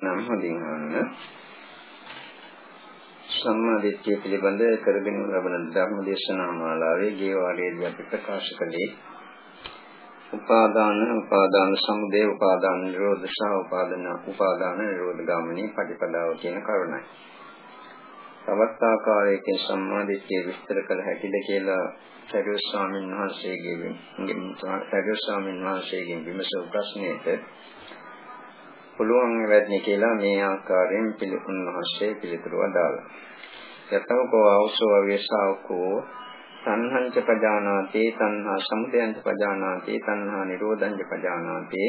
නම් හොඳින් අහන්න. සම්මා දිට්ඨිය පිළිබඳ කරගෙන ලබන ධර්ම දේශනා මාලාවේ ගේ වාරයේදී අපි ප්‍රකාශ කළේ උපාදාන උපාදාන සමුදය උපාදාන නිරෝධ සහ උපාදාන උපාදාන නිරෝධ ගාමිනී පටිපදාව කියන කරුණයි. තවත් ආකාරයකින් සම්මා දිට්ඨිය විස්තර කළ හැකිද කියලා සරියු ස්වාමීන් වහන්සේගෙන් සරියු ස්වාමීන් වහන්සේගෙන් විමසූ ප්‍රශ්නයට පුළුවන් වෙන්නේ කියලා මේ ආකාරයෙන් පිළිතුන්වහන්සේ පිළිතුරු අදාළා. යතමකෝ අවසෝ වේසාවකෝ තණ්හංච පජානාති තණ්හා සමුදයංච පජානාති තණ්හා නිරෝධංච පජානාති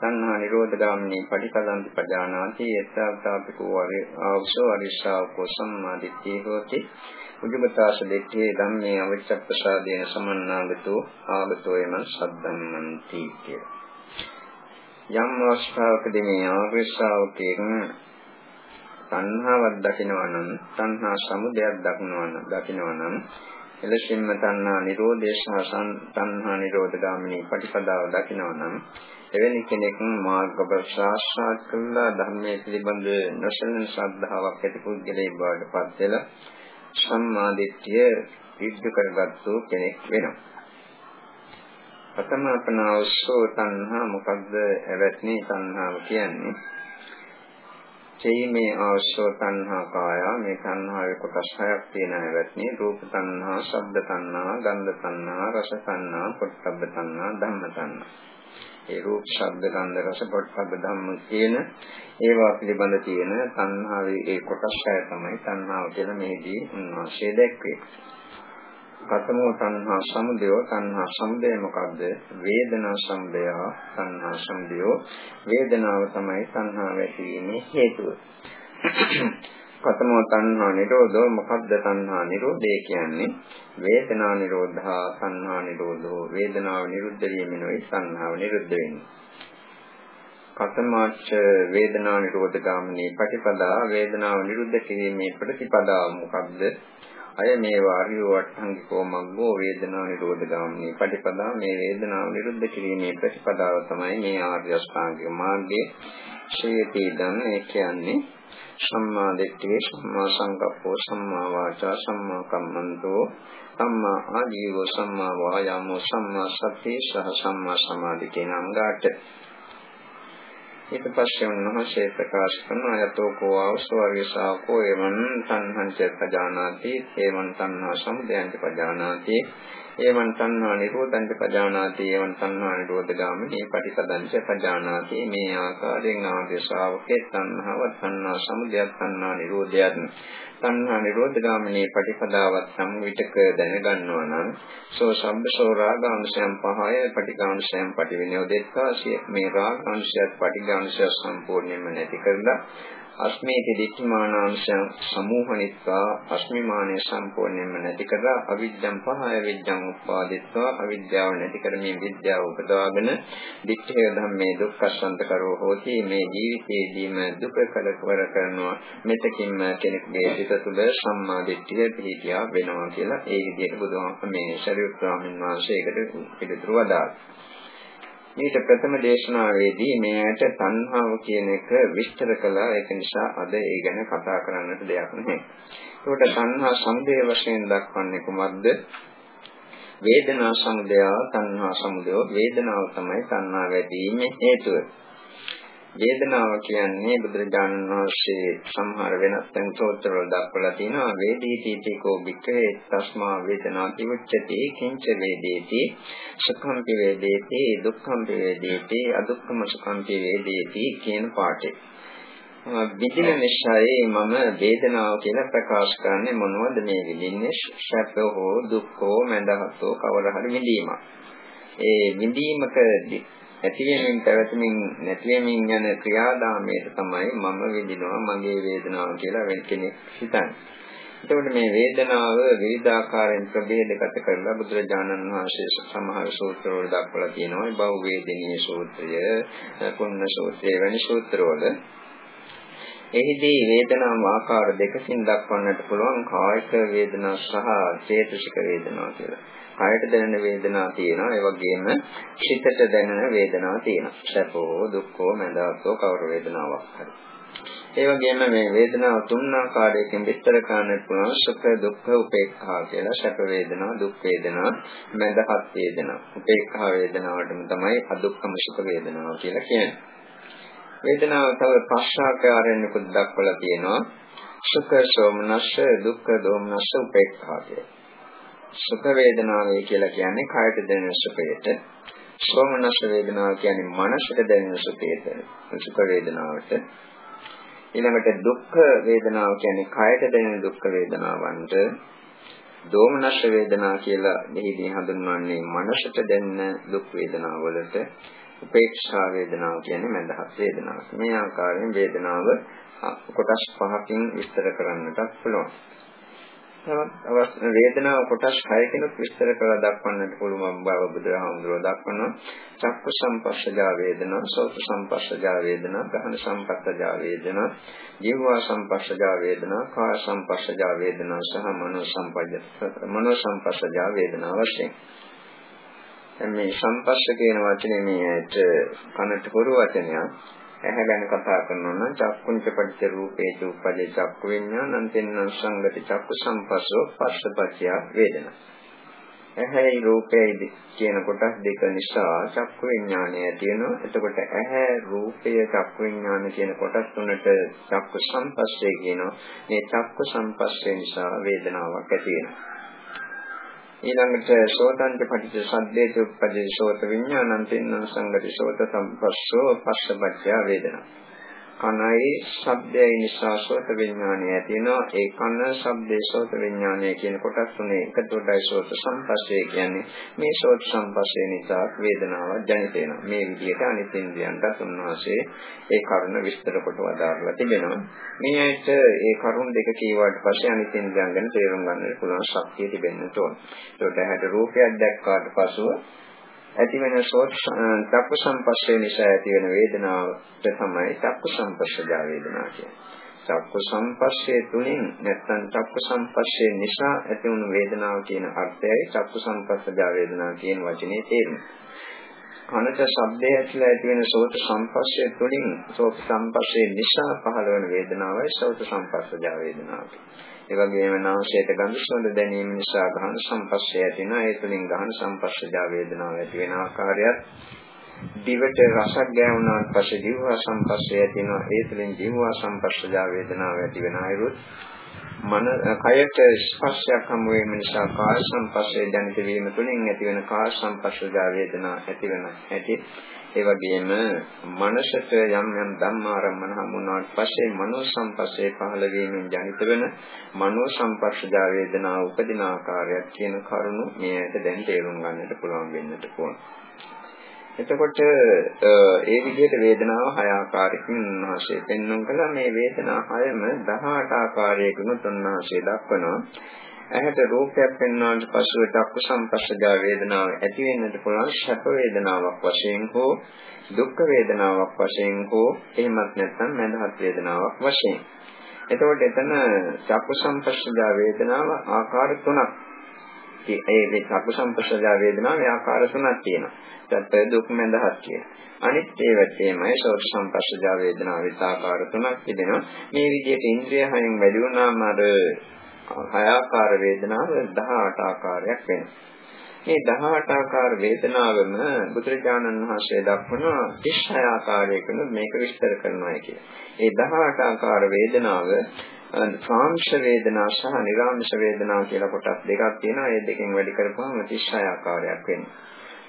තණ්හා නිරෝධගාමිනී පටිපදන්ති පජානාති යත්තාපිකෝ අවසෝ අරිසාවකෝ සම්මාදිට්ඨිය හෝති උජුබතාස දෙක්ඛේ ධම්මේ අවච්ඡප්පසාදේන සමන්නාගතෝ ආගතෝ යන සද්දම්මන්ති කියලා යම් අවස්ථාවකදී මේ ආර්ය ශ්‍රාවකයන් තණ්හාවක් දකිනවා නම් තණ්හා සමුදයක් දකිනවා නම් දකිනවා නම් එලෙසින්ම තණ්හා නිරෝධය සහ තණ්හා නිරෝධ ගාමිනී ප්‍රතිපදාව දකිනවා නම් එවැනි කෙනෙක් මාර්ග ප්‍රසාරාත් කළා ධර්මයේ පිළිබඳ නොසලන ශ්‍රද්ධාවක් ඇති පුද්ගලයෙක් බවට පත් වෙලා සම්මා දිට්ඨිය විද්ධ කරගත්තු කෙනෙක් වෙනවා. ප්‍රථම අපනාවසෝ තණ්හා මොකක්ද එවැත්නි තණ්හාව කියන්නේ. චෛමේ ආශ්‍රව තණ්හා කාය මේ තණ්හාවේ කොටස් හයක් තියෙන එවැත්නි රූප තණ්හා ශබ්ද තණ්හා ගන්ධ තණ්හා රස තණ්හා පොට්ටබ්බ තණ්හා ධම්ම තණ්හා. ඒ රූප ශබ්ද ගන්ධ රස පොට්ටබ්බ ධම්ම කියන ඒවා පිළිබඳ තියෙන තණ්හාවේ ඒ කොටස් හය තමයි තණ්හාව කියලා මේදී උන්වහන්සේ දැක්වේ. කතමෝ තණ්හා සමුදය තණ්හා සමුදය මොකද්ද? වේදනා සමුදය තණ්හා සමුදය. වේදනාව තමයි තණ්හා වැටීමේ හේතුව. කතමෝ තණ්හා නිරෝධෝ මොකද්ද තණ්හා නිරෝධය කියන්නේ? වේදනා නිරෝධා තණ්හා නිරෝධෝ. වේදනාව නිරුද්ධ වීමෙනුයි තණ්හාව නිරුද්ධ වෙන්නේ කතමාච්ච වේදනා නිරෝධ ගාමිනී ප්‍රතිපදා වේදනාව නිරුද්ධ කිරීමේ ප්‍රතිපදාව මොකද්ද? අය මේ වාරියෝ වට්ටංගිකෝ මග්ගෝ වේදනා නිරෝධ ගාමිනී පටිපදා මේ වේදනාව නිරුද්ධ කිරීමේ ප්‍රතිපදාව තමයි මේ ආර්ය අෂ්ටාංගික මාර්ගයේ ශ්‍රේයතීදන් ඒ කියන්නේ සම්මා දිට්ඨිය සම්මා සංකප්පෝ සම්මා වාචා සම්මා කම්මන්තෝ සම්මා ආජීවෝ සම්මා වායාමෝ සම්මා සති සහ සම්මා සමාධි කියන අංගාට ඊට පස්සේ උන්වහන්සේ ප්‍රකාශ කරන අයතෝ කෝ ආවස්වාගේ ශාකෝ එවං තණ්හං ච පජානාති එවං තණ්හා සමුදයං ච පජානාති. එවං තණ්හා නිරෝධං ච පජානාති එවං තණ්හා නිරෝධ ගාමිනී පටිපදං ච පජානාති. මේ ආකාරයෙන් ආර්ය ශ්‍රාවකේ තණ්හාව තණ්හා සමුදයත් තණ්හා නිරෝධයත් තණ්හා නිරෝධ ගාමිනී පටිපදාවත් සම්විතක දැනගන්නවා නම් සෝ සම්බසෝ රාගාංශයන් පහය පටිඝාංශයන් පටිවිනෝදෙත්වා මේ රාගාංශයත් පටිඝාංශයත් සම්පූර්ණයෙන්ම නැති කරලා අස්මේති දිට්ඨිමානාංශයන් සමූහනිත්වා අස්මිමානය සම්පූර්ණයෙන්ම නැති කරලා අවිද්‍යම් පහය විද්‍යම් උපාදිත්වා අවිද්‍යාව නැති කරමින් විද්‍යාව උපදවාගෙන දිට්ඨිය ධම්මේ දුක්ඛසන්ත කරෝ හෝති. මේ ජීවිතයේදීම දුක කලකවර කරනවා. මෙතකින්ම කෙනෙකුගේ සිත තුළ සම්මා දිට්ඨිය පිහිටියා වෙනවා කියලා ඒ විදිහට බුදුහාම මේ ශරීර ස්වාමීන් වහන්සේකට පිළිතුරු වදාළා. මේක ප්‍රථම දේශනාවේදී මේකට තණ්හාව කියන එක විස්තර කළා ඒක නිසා අද ඒ ගැන කතා කරන්නට දෙයක් නැහැ. ඒකට තණ්හා සමුදය වශයෙන් දක්වන්නේ කුමක්ද? වේදනා සමුදය තණ්හා සමුදය වේදනාව තමයි තණ්හා වැඩි වීමේ හේතුව. වේදනාව කියන්නේ බුදුරජාණන් වහන්සේ සමහර වෙනස් තැන් සූත්‍රවල දක්වලා තියෙනවා වේදීතිකෝ භික්ඛවේ තස්මා වේදනාති උච්චති කිංච වේදේති සුඛම්පි වේදේති දුක්ඛම්පි වේදේති අදුක්ඛම සුඛම්පි වේදේති කියන පාඩේ. විඳින නිසායි මම වේදනාව කියලා ප්‍රකාශ කරන්නේ මොනවද මේ විඳින්නේ? සැප හෝ දුක් හෝ මඳහත් හෝ කවර හරි විඳීමක්. ඒ විඳීමකදී ඇතිවීමෙන් පැවතීමෙන් නැතිවීමෙන් යන ක්‍රියාදාමයට තමයි මම විඳිනවා මගේ වේදනාව කියලා වෙන කෙනෙක් හිතන්නේ. එතකොට මේ වේදනාව විවිධාකාරයෙන් ප්‍රභේදගත කරලා බුදුරජාණන් වහන්සේ සමහර සූත්‍රවල දක්වලා තියෙනවා. බහු වේදිනී සූත්‍රය, පුන්න සූත්‍රය වැනි සූත්‍රවල එහිදී වේදනාව ආකාර දෙකකින් දක්වන්නට පුළුවන් කායික වේදනා සහ චේතසික වේදනා කියලා. කයට දැනෙන වේදනා තියෙනවා. ඒ වගේම හිතට දැනෙන වේදනා තියෙනවා. සැපෝ දුක්ඛෝ මඳාසෝ කවර වේදනාවක් හරි. ඒ වගේම මේ වේදනාව තුන් ආකාරයකින් විස්තර කරන්න පුළුවන් සුඛ දුක්ඛ උපේක්ඛා කියලා සැප වේදනා දුක් වේදනා මඳහත් වේදනා උපේක්ඛා වේදනාවටම තමයි අදුක්ඛම සුඛ වේදනාව කියලා කියන්නේ. වේදනාව තව පස් ආකාරයෙන් දක්වලා තියෙනවා. සුඛ සෝමනස්ස දුක්ඛ දෝමනස්ස උපේක්ඛා කියලා. සුඛ වේදනාවයි කියලා කියන්නේ කායට දැනෙන සුඛයට. සෝමනස්ස වේදනාව කියන්නේ මනසට දැනෙන සුඛයට. සුඛ වේදනාවට. ඊළඟට දුක්ඛ වේදනාව කියන්නේ කායට දැනෙන දුක්ඛ වේදනාවන්ට. දෝමනස්ස වේදනා කියලා මෙහිදී හඳුන්වන්නේ මනසට දැනෙන දුක් වේදනාවලට. උපේක්ෂා වේදනාව කියන්නේ මඳහත් වේදනාවක්. මේ ආකාරයෙන් වේදනාව කොටස් පහකින් විස්තර කරන්නට පුළුවන්. තවත් වේදනාව කොටස් 6කිනුත් විස්තර කරලා දක්වන්නට පුළුවන් බව බුදුහාමුදුරුවෝ දක්වනවා. චක්කු සම්පස්සජා වේදනා, සෝත සම්පස්සජා වේදනා, ගහන සම්පස්සජා වේදනා, ජීවා සම්පස්සජා වේදනා, කාය සම්පස්සජා වේදනා සහ මනෝ සම්පජ්ජ මනෝ සම්පස්සජා වේදනා වශයෙන් මේ සම්පස්ස කියන වචනේ මේට කනට හොරු වචනයක්. ඇහැ ගැන කතා කරනවා නම් චක්කුංච පටිච්ච රූපේ චුප්පදේ චක්කු විඤ්ඤාණං තෙන්නං සංගති චක්කු සම්පස්සෝ පස්සපච්චය වේදනා. ඇහැයි රූපයයි කියන කොටස් දෙක නිසා චක්කු විඤ්ඤාණය තියෙනවා. එතකොට ඇහැ රූපය චක්කු විඤ්ඤාණ කියන කොටස් තුනට චක්කු සම්පස්සේ කියනවා. මේ චක්කු සම්පස්සේ නිසා වේදනාවක් ඇති වෙනවා. ඊළඟට සෝතංච පටිච්ච සද්දේත උප්පදේ සෝත විඥානං තින්න සංගති සෝත සම්පස්සෝ පස්සපච්චය වේදනා. කනයි ශබ්දයයි නිසා සෝත විඥානය ඇති වෙනවා ඒ කන ශබ්දේ සෝත විඥානය කියන කොටස් තුනේ එකතුවටයි සෝත සම්පස්සේ කියන්නේ මේ සෝත සම්පස්සේ නිසා වේදනාවක් ජනිත වෙනවා. මේ විදිහට අනිත් ඉන්ද්‍රියන්ට උන්වහන්සේ ඒ කරුණ විස්තර කොට වදාරලා තිබෙනවා. මේ ඇයිට ඒ කරුණ දෙක කීවාට පස්සේ අනිත් ඉන්ද්‍රියන් ගැන තේරුම් ගන්නට පුළුවන් ශක්තිය තිබෙන්න ඕන. ඒකට ඇහැට රූපයක් දැක්කාට පසුව ඇති වෙන සෝත් චක්කු සම්පස්සේ නිසා ඇති වෙන වේදනාවට තමයි චක්කු සම්පස්සජා වේදනා කියන්නේ. චක්කු සම්පස්සේ තුලින් නැත්නම් චක්කු සම්පස්සේ නිසා ඇති වුණු වේදනාව කියන අර්ථයයි චක්කු සම්පස්සජා වේදනා කියන වචනේ තේරුම. කනට ශබ්දය ඇතුළේ ඇති වෙන සෝත සම්පස්සේ තුලින් සෝත සම්පස්සේ නිසා පහළ වෙන වේදනාවයි සෝත සම්පස්සජා වේදනාව. ඒ වගේම නාසයට ගඳ සුවඳ දැනීම නිසා ගහන සම්පස්සේ ඇතිවෙනවා. ඒ තුළින් ගහන සම්පස්සජා වේදනාව ඇති වෙන ආකාරයත් දිවට රසක් ගෑවුනාට පස්සේ දිවහා සම්පස්සේ ඇතිවෙනවා. ඒ තුළින් දිවහා සම්පස්සජා වේදනාව ඇති වෙන අයුරුත් මන කයට ස්පර්ශයක් හමු වීම නිසා කාය සංපස්සේ දැනිත වීම තුළින් ඇතිවන කාය සංපස්සජා වේදනා ඇති වෙන ඇති ඒ වගේම මනසට යම් යම් ධම්මාරම්මන හමුනාට පස්සේ මනෝ සංපස්සේ පහළ වීමෙන් ජනිත වෙන මනෝ සංපස්සජා වේදනා උපදින ආකාරයක් කියන කරුණු මේකට දැන් තේරුම් ගන්නට පුළුවන් වෙන්නට ඕන. එතකොට ඒ විදිහට වේදනාව හය ආකාරයකින් උන්වහන්සේ පෙන්වන කළා මේ වේදනා හයම 18 ආකාරයකින් උන්වහන්සේ දක්වනවා. ඇහැට රූපයක් පෙන්වන්නට පසුව චක්කු සම්පස්සජා වේදනාව ඇති වෙන්නට පුළුවන් ශප වේදනාවක් වශයෙන් හෝ දුක් වේදනාවක් වශයෙන් හෝ එහෙමත් නැත්නම් මඳහත් වේදනාවක් වශයෙන්. එතකොට එතන චක්කු සම්පස්සජා වේදනාව ආකාර තුනක්. ඒ මේ චක්කු සම්පස්සජා වේදනාවේ ආකාර තුනක් තියෙනවා. සත්‍ය දුක් මඳහත් කියන. අනිත් ඒවත් එහෙමයි සෝත සම්පස්සජා වේදනාවේ ආකාර තුනක් තිබෙනවා. මේ විදිහට ඉන්ද්‍රිය හයෙන් වැඩි වුණාම අර හය ආකාර වේදනාව 18 ආකාරයක් වෙනවා. මේ 18 ආකාර වේදනාවම බුදුරජාණන් වහන්සේ දක්වනවා 36 ආකාරයකින් මේක විස්තර කරනවා කියලා. ඒ 18 ආකාර වේදනාව සාංශ වේදනා සහ නිරාංශ වේදනා කියලා කොටස් දෙකක් තියෙනවා. ඒ දෙකෙන් වැඩි කරපුවම 36 ආකාරයක් වෙනවා.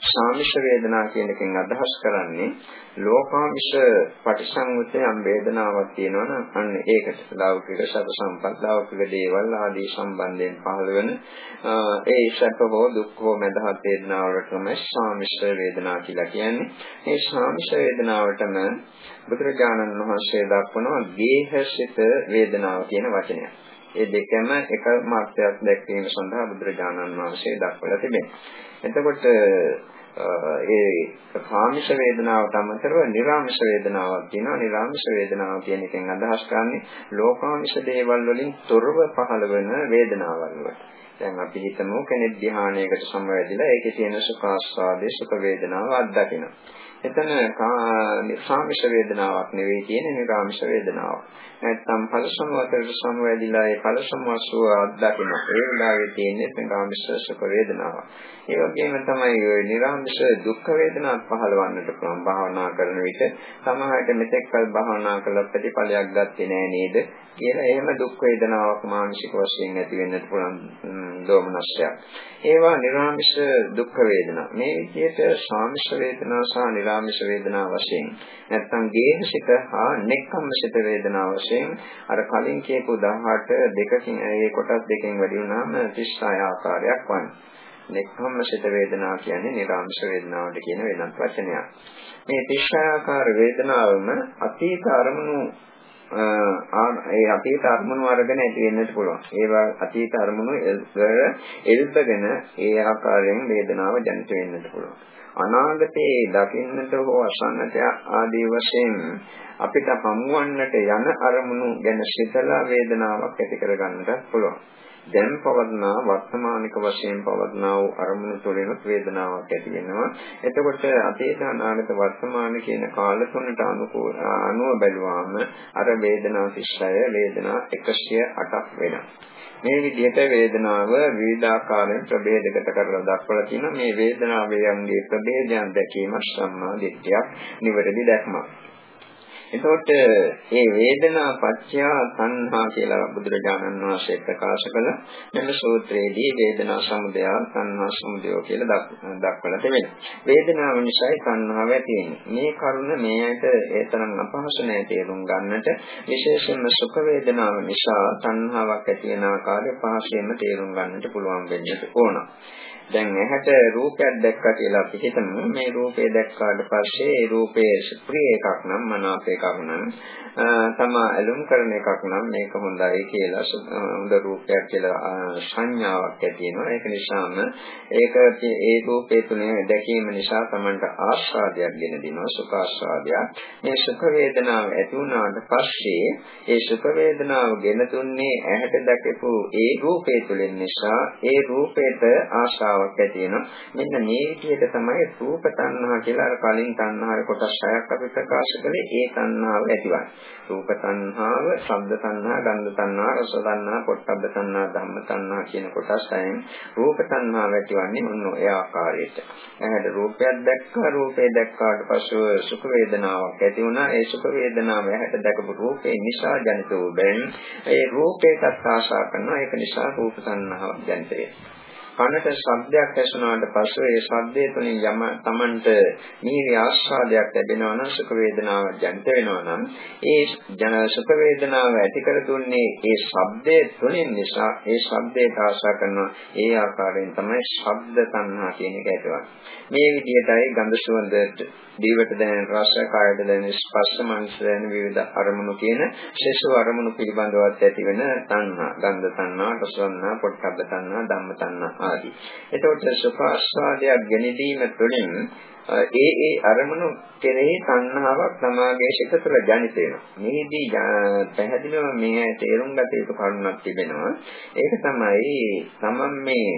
සාමිෂ වේදනා කියන එකෙන් අදහස් කරන්නේ ලෝකාමිෂ පටිසංයුතේ යම් වේදනාවක් තියෙනවා නම් අන්න ඒකට ලෞකික සැප සම්පත් ලෞකික දේවල් ආදී සම්බන්ධයෙන් පහළ වෙන ඒ සැප හෝ දුක් හෝ මදහත් වේදනාවලට තමයි සාමිෂ වේදනා කියලා කියන්නේ. මේ සාමිෂ වේදනාවටම බුදුරජාණන් වහන්සේ දක්වනවා ගේහසිත වේදනාව කියන වචනය. ඒ දෙකම එක මාත්‍රයක් දැක්වීම සඳහා බුදුරජාණන් වහන්සේ දක්වලා තිබෙනවා. එතකොට ඒ කාමිෂ වේදනාවට අමතරව නිර්ආමිෂ වේදනාවක් තියෙනවා. නිර්ආමිෂ වේදනාව කියන එකෙන් අදහස් කරන්නේ ලෝකාමිෂ දේවල් වලින් තොරව පහළ වෙන වේදනාවල් වලට. දැන් අපි හිතමු කෙනෙක් ධ්‍යානයකට සමවැදිලා ඒකේ තියෙන සුඛ ආස්වාදයේ සුඛ වේදනාව අත්දකිනවා. එතන සාමිෂ වේදනාවක් නෙවෙයි කියන්නේ නිරාමිෂ වේදනාවක්. නැත්තම් පලසමුවතට සමවැදිලා ඒ පලසමුවසුව අත්දකින්න. ඒ වෙලාවේ තියෙන්නේ නිරාමිෂ සුඛ වේදනාවක්. ඒ වගේම තමයි ওই නිරාමිෂ දුක් වේදනාවක් පහළවන්නට පුළුවන් භාවනා කරන විට සමහරට මෙතෙක්කල් භාවනා කළ ප්‍රතිඵලයක් ගත්තේ නෑ නේද කියලා එහෙම දුක් වේදනාවක් මානසික වශයෙන් ඇති වෙන්නට පුළුවන් දෝමනස්යක්. ඒවා නිරාමිෂ දුක් වේදනා. මේ විදිහට සාමිෂ වේදනා සහ නිරාමිෂ වේදනා වශයෙන් නැත්නම් ගේහසිත හා නෙක්ඛම්මසිත වේදනා වශයෙන් අර කලින් කියපු 18 දෙකකින් ඒ කොටස් දෙකෙන් වැඩි වුණාම 36 ආකාරයක් වань. නෙක්ඛම්මසිත වේදනා කියන්නේ නිරාමිෂ වේදනාවට කියන වෙනත් වචනයක්. මේ 36 ආකාර වේදනාවම අතීත අරමුණු ඒ අතීත අරමුණු අරගෙන ඇති වෙන්නත් පුළුවන්. ඒවා අතීත අරමුණු එල්බගෙන ඒ ආකාරයෙන් වේදනාව ජනිත වෙන්නත් පුළුවන්. අනාගතයේ දකින්නට හෝ අසන්නට ආදී වශයෙන් අපිට හමුවන්නට යන අරමුණු ගැන සිතලා වේදනාවක් ඇති කරගන්නට පුළුවන්. දැන් පවත්නා වර්තමානික වශයෙන් පවත්නා වූ අරමුණු තුළින් වේදනාවක් ඇති වෙනවා. එතකොට අතීත අනාගත වර්තමාන කියන කාල තුනට අනුකූල අනුව බැලුවාම අර වේදනා 36 වේදනා 108ක් වෙනවා. මේ විදිහට වේදනාව විවිධාකාරයෙන් ප්‍රභේදකට කරලා දක්වලා තියෙනවා මේ වේදනාවේ යම්ගේ ප්‍රභේදයන් දැකීම සම්මා දිට්ඨියක් නිවැරදි දැක්මක් එතකොට මේ වේදනා පත්‍ය සංහා කියලා බුදුරජාණන් වහන්සේ ප්‍රකාශ කළ මෙන්න සූත්‍රයේදී වේදනා සමුදය සංහා සමුදය කියලා දක්වලා තිබෙනවා. වේදනාව නිසායි සංහාව ඇති වෙන්නේ. මේ කරුණ මේකට ඒ තරම් අපහසු නැහැ තේරුම් ගන්නට. විශේෂයෙන්ම සුඛ වේදනාව නිසා සංහාවක් ඇති වෙන ආකාරය පහසෙන්ම තේරුම් ගන්නට පුළුවන් වෙන්නට ඕන. දැන් ඇහැට රූපයක් දැක්කා කියලා අපි හිතමු. මේ රූපය දැක්කාට පස්සේ ඒ රූපයේ ප්‍රිය එකක් නම් මනාප එකක් නම් තමා ඇලුම් කරන එකක් නම් මේක හොඳයි කියලා හොඳ රූපයක් කියලා සංඥාවක් ඇති වෙනවා. ඒක නිසාම ඒක ඒ රූපේ තුනේ දැකීම නිසා තමන්ට ආස්වාදයක් ගෙන දෙනවා සුඛ ආස්වාදයක්. මේ සුඛ වේදනාව ඇති වුණාට පස්සේ ඒ සුඛ වේදනාව ගෙන දුන්නේ ඇහැට දැකපු ඒ රූපේ තුලින් නිසා ඒ රූපේට ආශාව තණ්හාවක් ඇති වෙනවා. මෙන්න මේ විදිහට තමයි රූප තණ්හා කියලා අර කලින් තණ්හාවේ කොටස් හයක් අපි ප්‍රකාශ කළේ ඒ තණ්හාව ඇතිවන්නේ. රූප තණ්හාව, ශබ්ද තණ්හා, ගන්ධ තණ්හා, රස තණ්හා, පොට්ටබ්බ තණ්හා, ධම්ම තණ්හා කියන කොටස් හයෙන් රූප තණ්හාව ඇතිවන්නේ මොන ඒ ආකාරයට. එහෙනම් රූපයක් දැක්කා, රූපේ දැක්කාට පස්සෙ සුඛ වේදනාවක් ඇති වුණා. ඒ සුඛ වේදනාව ඇහැට දැකපු රූපේ නිසා ජනිත වූ බැවින් ඒ රූපේටත් ආශා කරනවා. ඒක නිසා රූප තණ්හාවක් ජනිත වෙනවා. කනට ශබ්දයක් ඇසුණාට පසු ඒ ශබ්දය තුළින් යම Tamanට මිහිරි ආස්වාදයක් ලැබෙනවා නම් සුඛ වේදනාවක් ජනිත වෙනවා නම් ඒ ජන සුඛ වේදනාව ඇති කර දුන්නේ ඒ ශබ්දයේ තුළින් නිසා ඒ ශබ්දයට ආශා කරනවා. ඒ ආකාරයෙන් තමයි ශබ්ද තණ්හා කියන එක ඇතිවන්නේ. මේ විදිහටයි ගන්ධ සුවඳ දීවට දැනෙන රස කායයට දැනෙන ස්පර්ශ මනස දැනෙන විවිධ අරමුණු කියන ශේෂ අරමුණු පිළිබඳවත් ඇති වෙන තණ්හා. ගන්ධ තණ්හා රස තණ්හා පොට්ටබ්බ තණ්හා ධම්ම තණ්හා ආදී. එතකොට සුඛ ආස්වාදයක් ගැනීම තුළින් ඒ ඒ අරමුණු කෙරෙහි තණ්හාවක් සමාගයේ සිත තුළ ජනිත වෙනවා. මේදී පැහැදිලිවම මේ තේරුම් ගත යුතු කරුණක් තිබෙනවා. ඒක තමයි තමන් මේ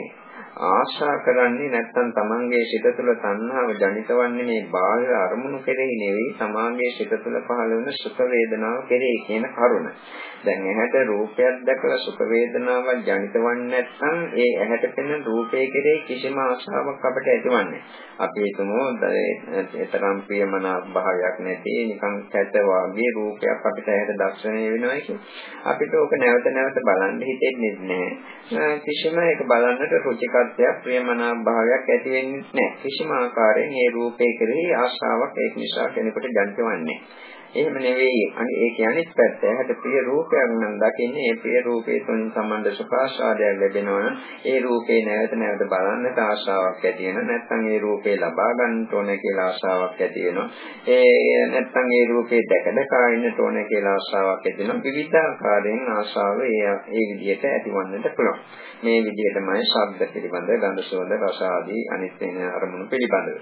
ආශා කරන්නේ නැත්නම් තමන්ගේ සිත තුළ තණ්හාව ජනිතවන්නේ මේ බාහිර අරමුණු කෙරෙහි නෙවෙයි තමාගේ සිත තුළ පහළ වෙන සුඛ වේදනාව කෙරෙහි කියන කරුණ. දැන් ඇහැට රූපයක් දැකලා සුඛ වේදනාවක් ජනිතවන්නේ නැත්නම් ඒ ඇහැට පෙනෙන රූපේ කෙරෙහි කිසිම ආශාවක් අපට ඇතිවන්නේ. අපි හිතමු ඒතරම් ප්‍රියමනාප භාවයක් නැති නිකන් කැත වාගේ රූපයක් අපිට ඇහැට දැක්සනේ වෙනවා කියන්නේ. අපිට ඕක නැවත නැවත බලන්න හිතෙන්නේ නැහැ. කිසිම එක බලන්නට රුචිකත්වයක් ප්‍රියමනාප භාවයක් ඇති වෙන්නේ නැහැ. කිසිම ආකාරයෙන් මේ රූපේ කෙරෙහි ආශාවක් ඒක නිසා කෙනෙකුට ජනිතවන්නේ නැහැ. එහෙම නෙවෙයි. අනේ ඒක අනිත් පැත්ත. ඇහැට ප්‍රිය රූපයක් නම් දකින්නේ ඒ ප්‍රිය රූපේ තුලින් සම්බන්ධ සුඛාස්වාදයක් ලැබෙනවා නම් ඒ රූපේ නැවත නැවත බලන්නට ආශාවක් ඇති වෙනවා. නැත්නම් ඒ රූපේ ලබා ගන්නට ඕන කියලා ආශාවක් ඇති වෙනවා. ඒ නැත්නම් ඒ රූපේ දැක දැක ඉන්නට ඕන කියලා ආශාවක් ඇති වෙනවා. විවිධාකාරයෙන් ආශාව ඒ ඒ විදිහට ඇතිවන්නට පුළුවන්. මේ විදිහටමයි ශබ්ද පිළිබඳ, ගන්ධ සුවඳ, රස ආදී අනිත් වෙන අරමුණු පිළිබඳව.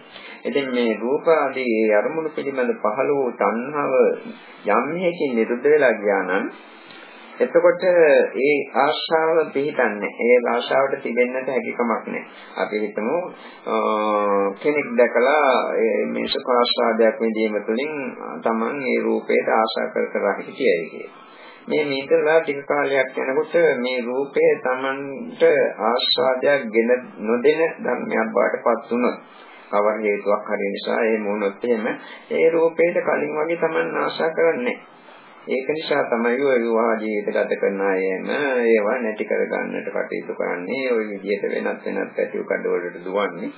ඉතින් මේ රූප ආදී ඒ අරමුණු පිළිබඳ පහළ වූ තණ්හාව යම් හේකින් නිරුද්ධ වෙලා ගියා නම් එතකොට ඒ ආශාව පිළිතන්නේ ඒ ආශාවට තිබෙන්නට හැකියාවක් නැහැ. අපි හිතමු කෙනෙක් දැකලා මේ සුඛ ආස්වාදයක් විඳීම තුළින් Taman ඒ රූපයට ආශා කර කර හිටියයි කියලා. මේ මේකලා ටික කාලයක් යනකොට මේ රූපය Tamanට ආස්වාදයක් ගෙන නොදෙන ධර්මයක් බවට පත් වුණොත් කවර හේතුවක් හරි නිසා ඒ මොනොත් එහෙම ඒ රූපේට කලින් වගේ Taman ආශා කරන්නේ. ඒක නිසා තමයි ඔය විවාහ ජීවිත ගත කරන අයම ඒවා නැති කරගන්නට කටයුතු කරන්නේ. ওই විදිහට වෙනත් වෙනත් පැතිව කඩවලට දුවන්නේ.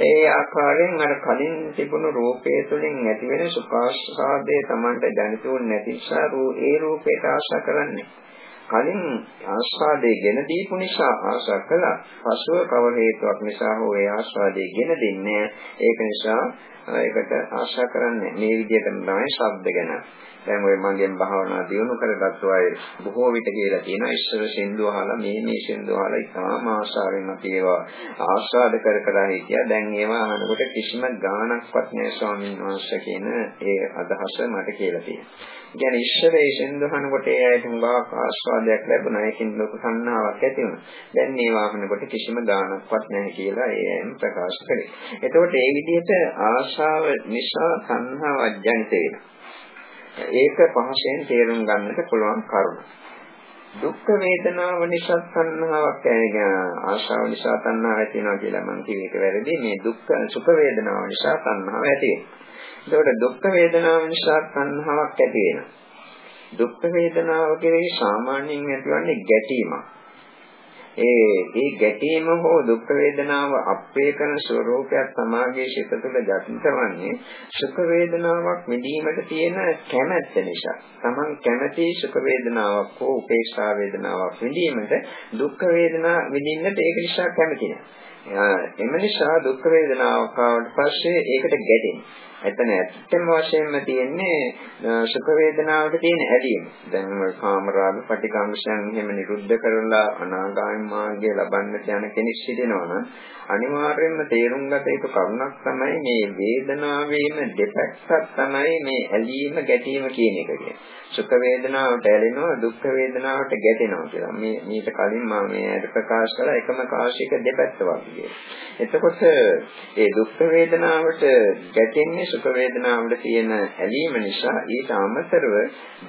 ඒ ආකාරයෙන් අර කලින් තිබුණු රූපයේ තුලින් ඇති වෙන සුඛාස්වාදයේ Tamanට දැනෙන්නේ නැති නිසා ඒ රූපයට ආශා කරන්නේ. කලින් ආස්වාදයේ ගෙන දීපු නිසා ආශා කළා. පසුව කවර හේතුවක් නිසා හෝ ඒ ආස්වාදයේ ගෙන දෙන්නේ ඒක නිසා ඒකට ආශා කරන්නේ මේ විදිහටම තමයි ශබ්ද ගැන. දැන් ඔය මගෙන් භාවනා දියුණු කරගත්තු අය බොහෝ විට කියලා තියෙනවා ඉස්සර සින්දු අහලා මේ මේ සින්දු අහලා ඉතාම ආශාවෙන් අපි ඒවා ආස්වාද කර කර හිටියා. දැන් ඒවා අහනකොට කිසිම ගාණක්වත් නැහැ ස්වාමීන් වහන්සේ කියන ඒ අදහස මට කියලා තියෙනවා. කියන්නේ ඉස්සර ඒ සින්දු අහනකොට ඒ අයට හුඟක් ආස්වාදයක් ලැබුණා. ඒකින් ලොකු සංහාවක් ඇති වුණා. දැන් මේවා අහනකොට කිසිම ගාණක්වත් නැහැ කියලා ඒ අයම ප්‍රකාශ කළේ. එතකොට ඒ විදිහට ආශාව නිසා සංහාවක් ජනිත වෙනවා. ඒක පහසෙන් තේරුම් ගන්නට පුළුවන් කරුණ. දුක් වේදනාව නිසා තණ්හාවක් ආශාව නිසා තණ්හාව ඇති වෙනවා කියලා මම කිව්ව එක වැරදි. මේ දුක් සුඛ වේදනාව නිසා තණ්හාව ඇති වෙනවා. ඒකට දුක් වේදනාව නිසා තණ්හාවක් ඇති වෙනවා. දුක් වේදනාව කෙරෙහි සාමාන්‍යයෙන් ඇතිවන්නේ ගැටීමක්. ඒ ඒ ගැටීම හෝ දුක් වේදනාව අපේ කරන ස්වરૂපයක් සමාගයේ සිත තුළ ජනිතවන්නේ සුඛ වේදනාවක් විඳීමට තියෙන කැමැත්ත නිසා. Taman කැමැති සුඛ වේදනාවක් හෝ උපේක්ෂා වේදනාවක් විඳීමට දුක් වේදනා විඳින්නට ඒක නිසා කැමති නැහැ. එම නිසා දුක් වේදනාවක් ආවට පස්සේ ඒකට ගැටෙනවා. එතන ඇත්තම වශයෙන්ම තියෙන්නේ සුඛ වේදනාවට තියෙන ඇලීම. දැන් ඔය කාමරාග පටිඝංශයන් එහෙම නිරුද්ධ කරලා අනාගාමී මාර්ගය ලබන්නට යන කෙනෙක් සිටිනවා නම් අනිවාර්යයෙන්ම තේරුම් ගත යුතු කරුණක් තමයි මේ වේදනාවේම දෙපැත්තක් තමයි මේ ඇලීම ගැටීම කියන එක කියන්නේ. සුඛ වේදනාවට ඇලෙනවා දුක්ඛ වේදනාවට ගැටෙනවා කියලා. මේ මීට කලින් මම මේ ප්‍රකාශ කළා එකම කාශයක දෙපැත්ත වගේ. එතකොට ඒ දුක්ඛ වේදනාවට ගැටෙන්නේ සුඛ වේදනාවට තියෙන ඇලීම නිසා ඊට අමතරව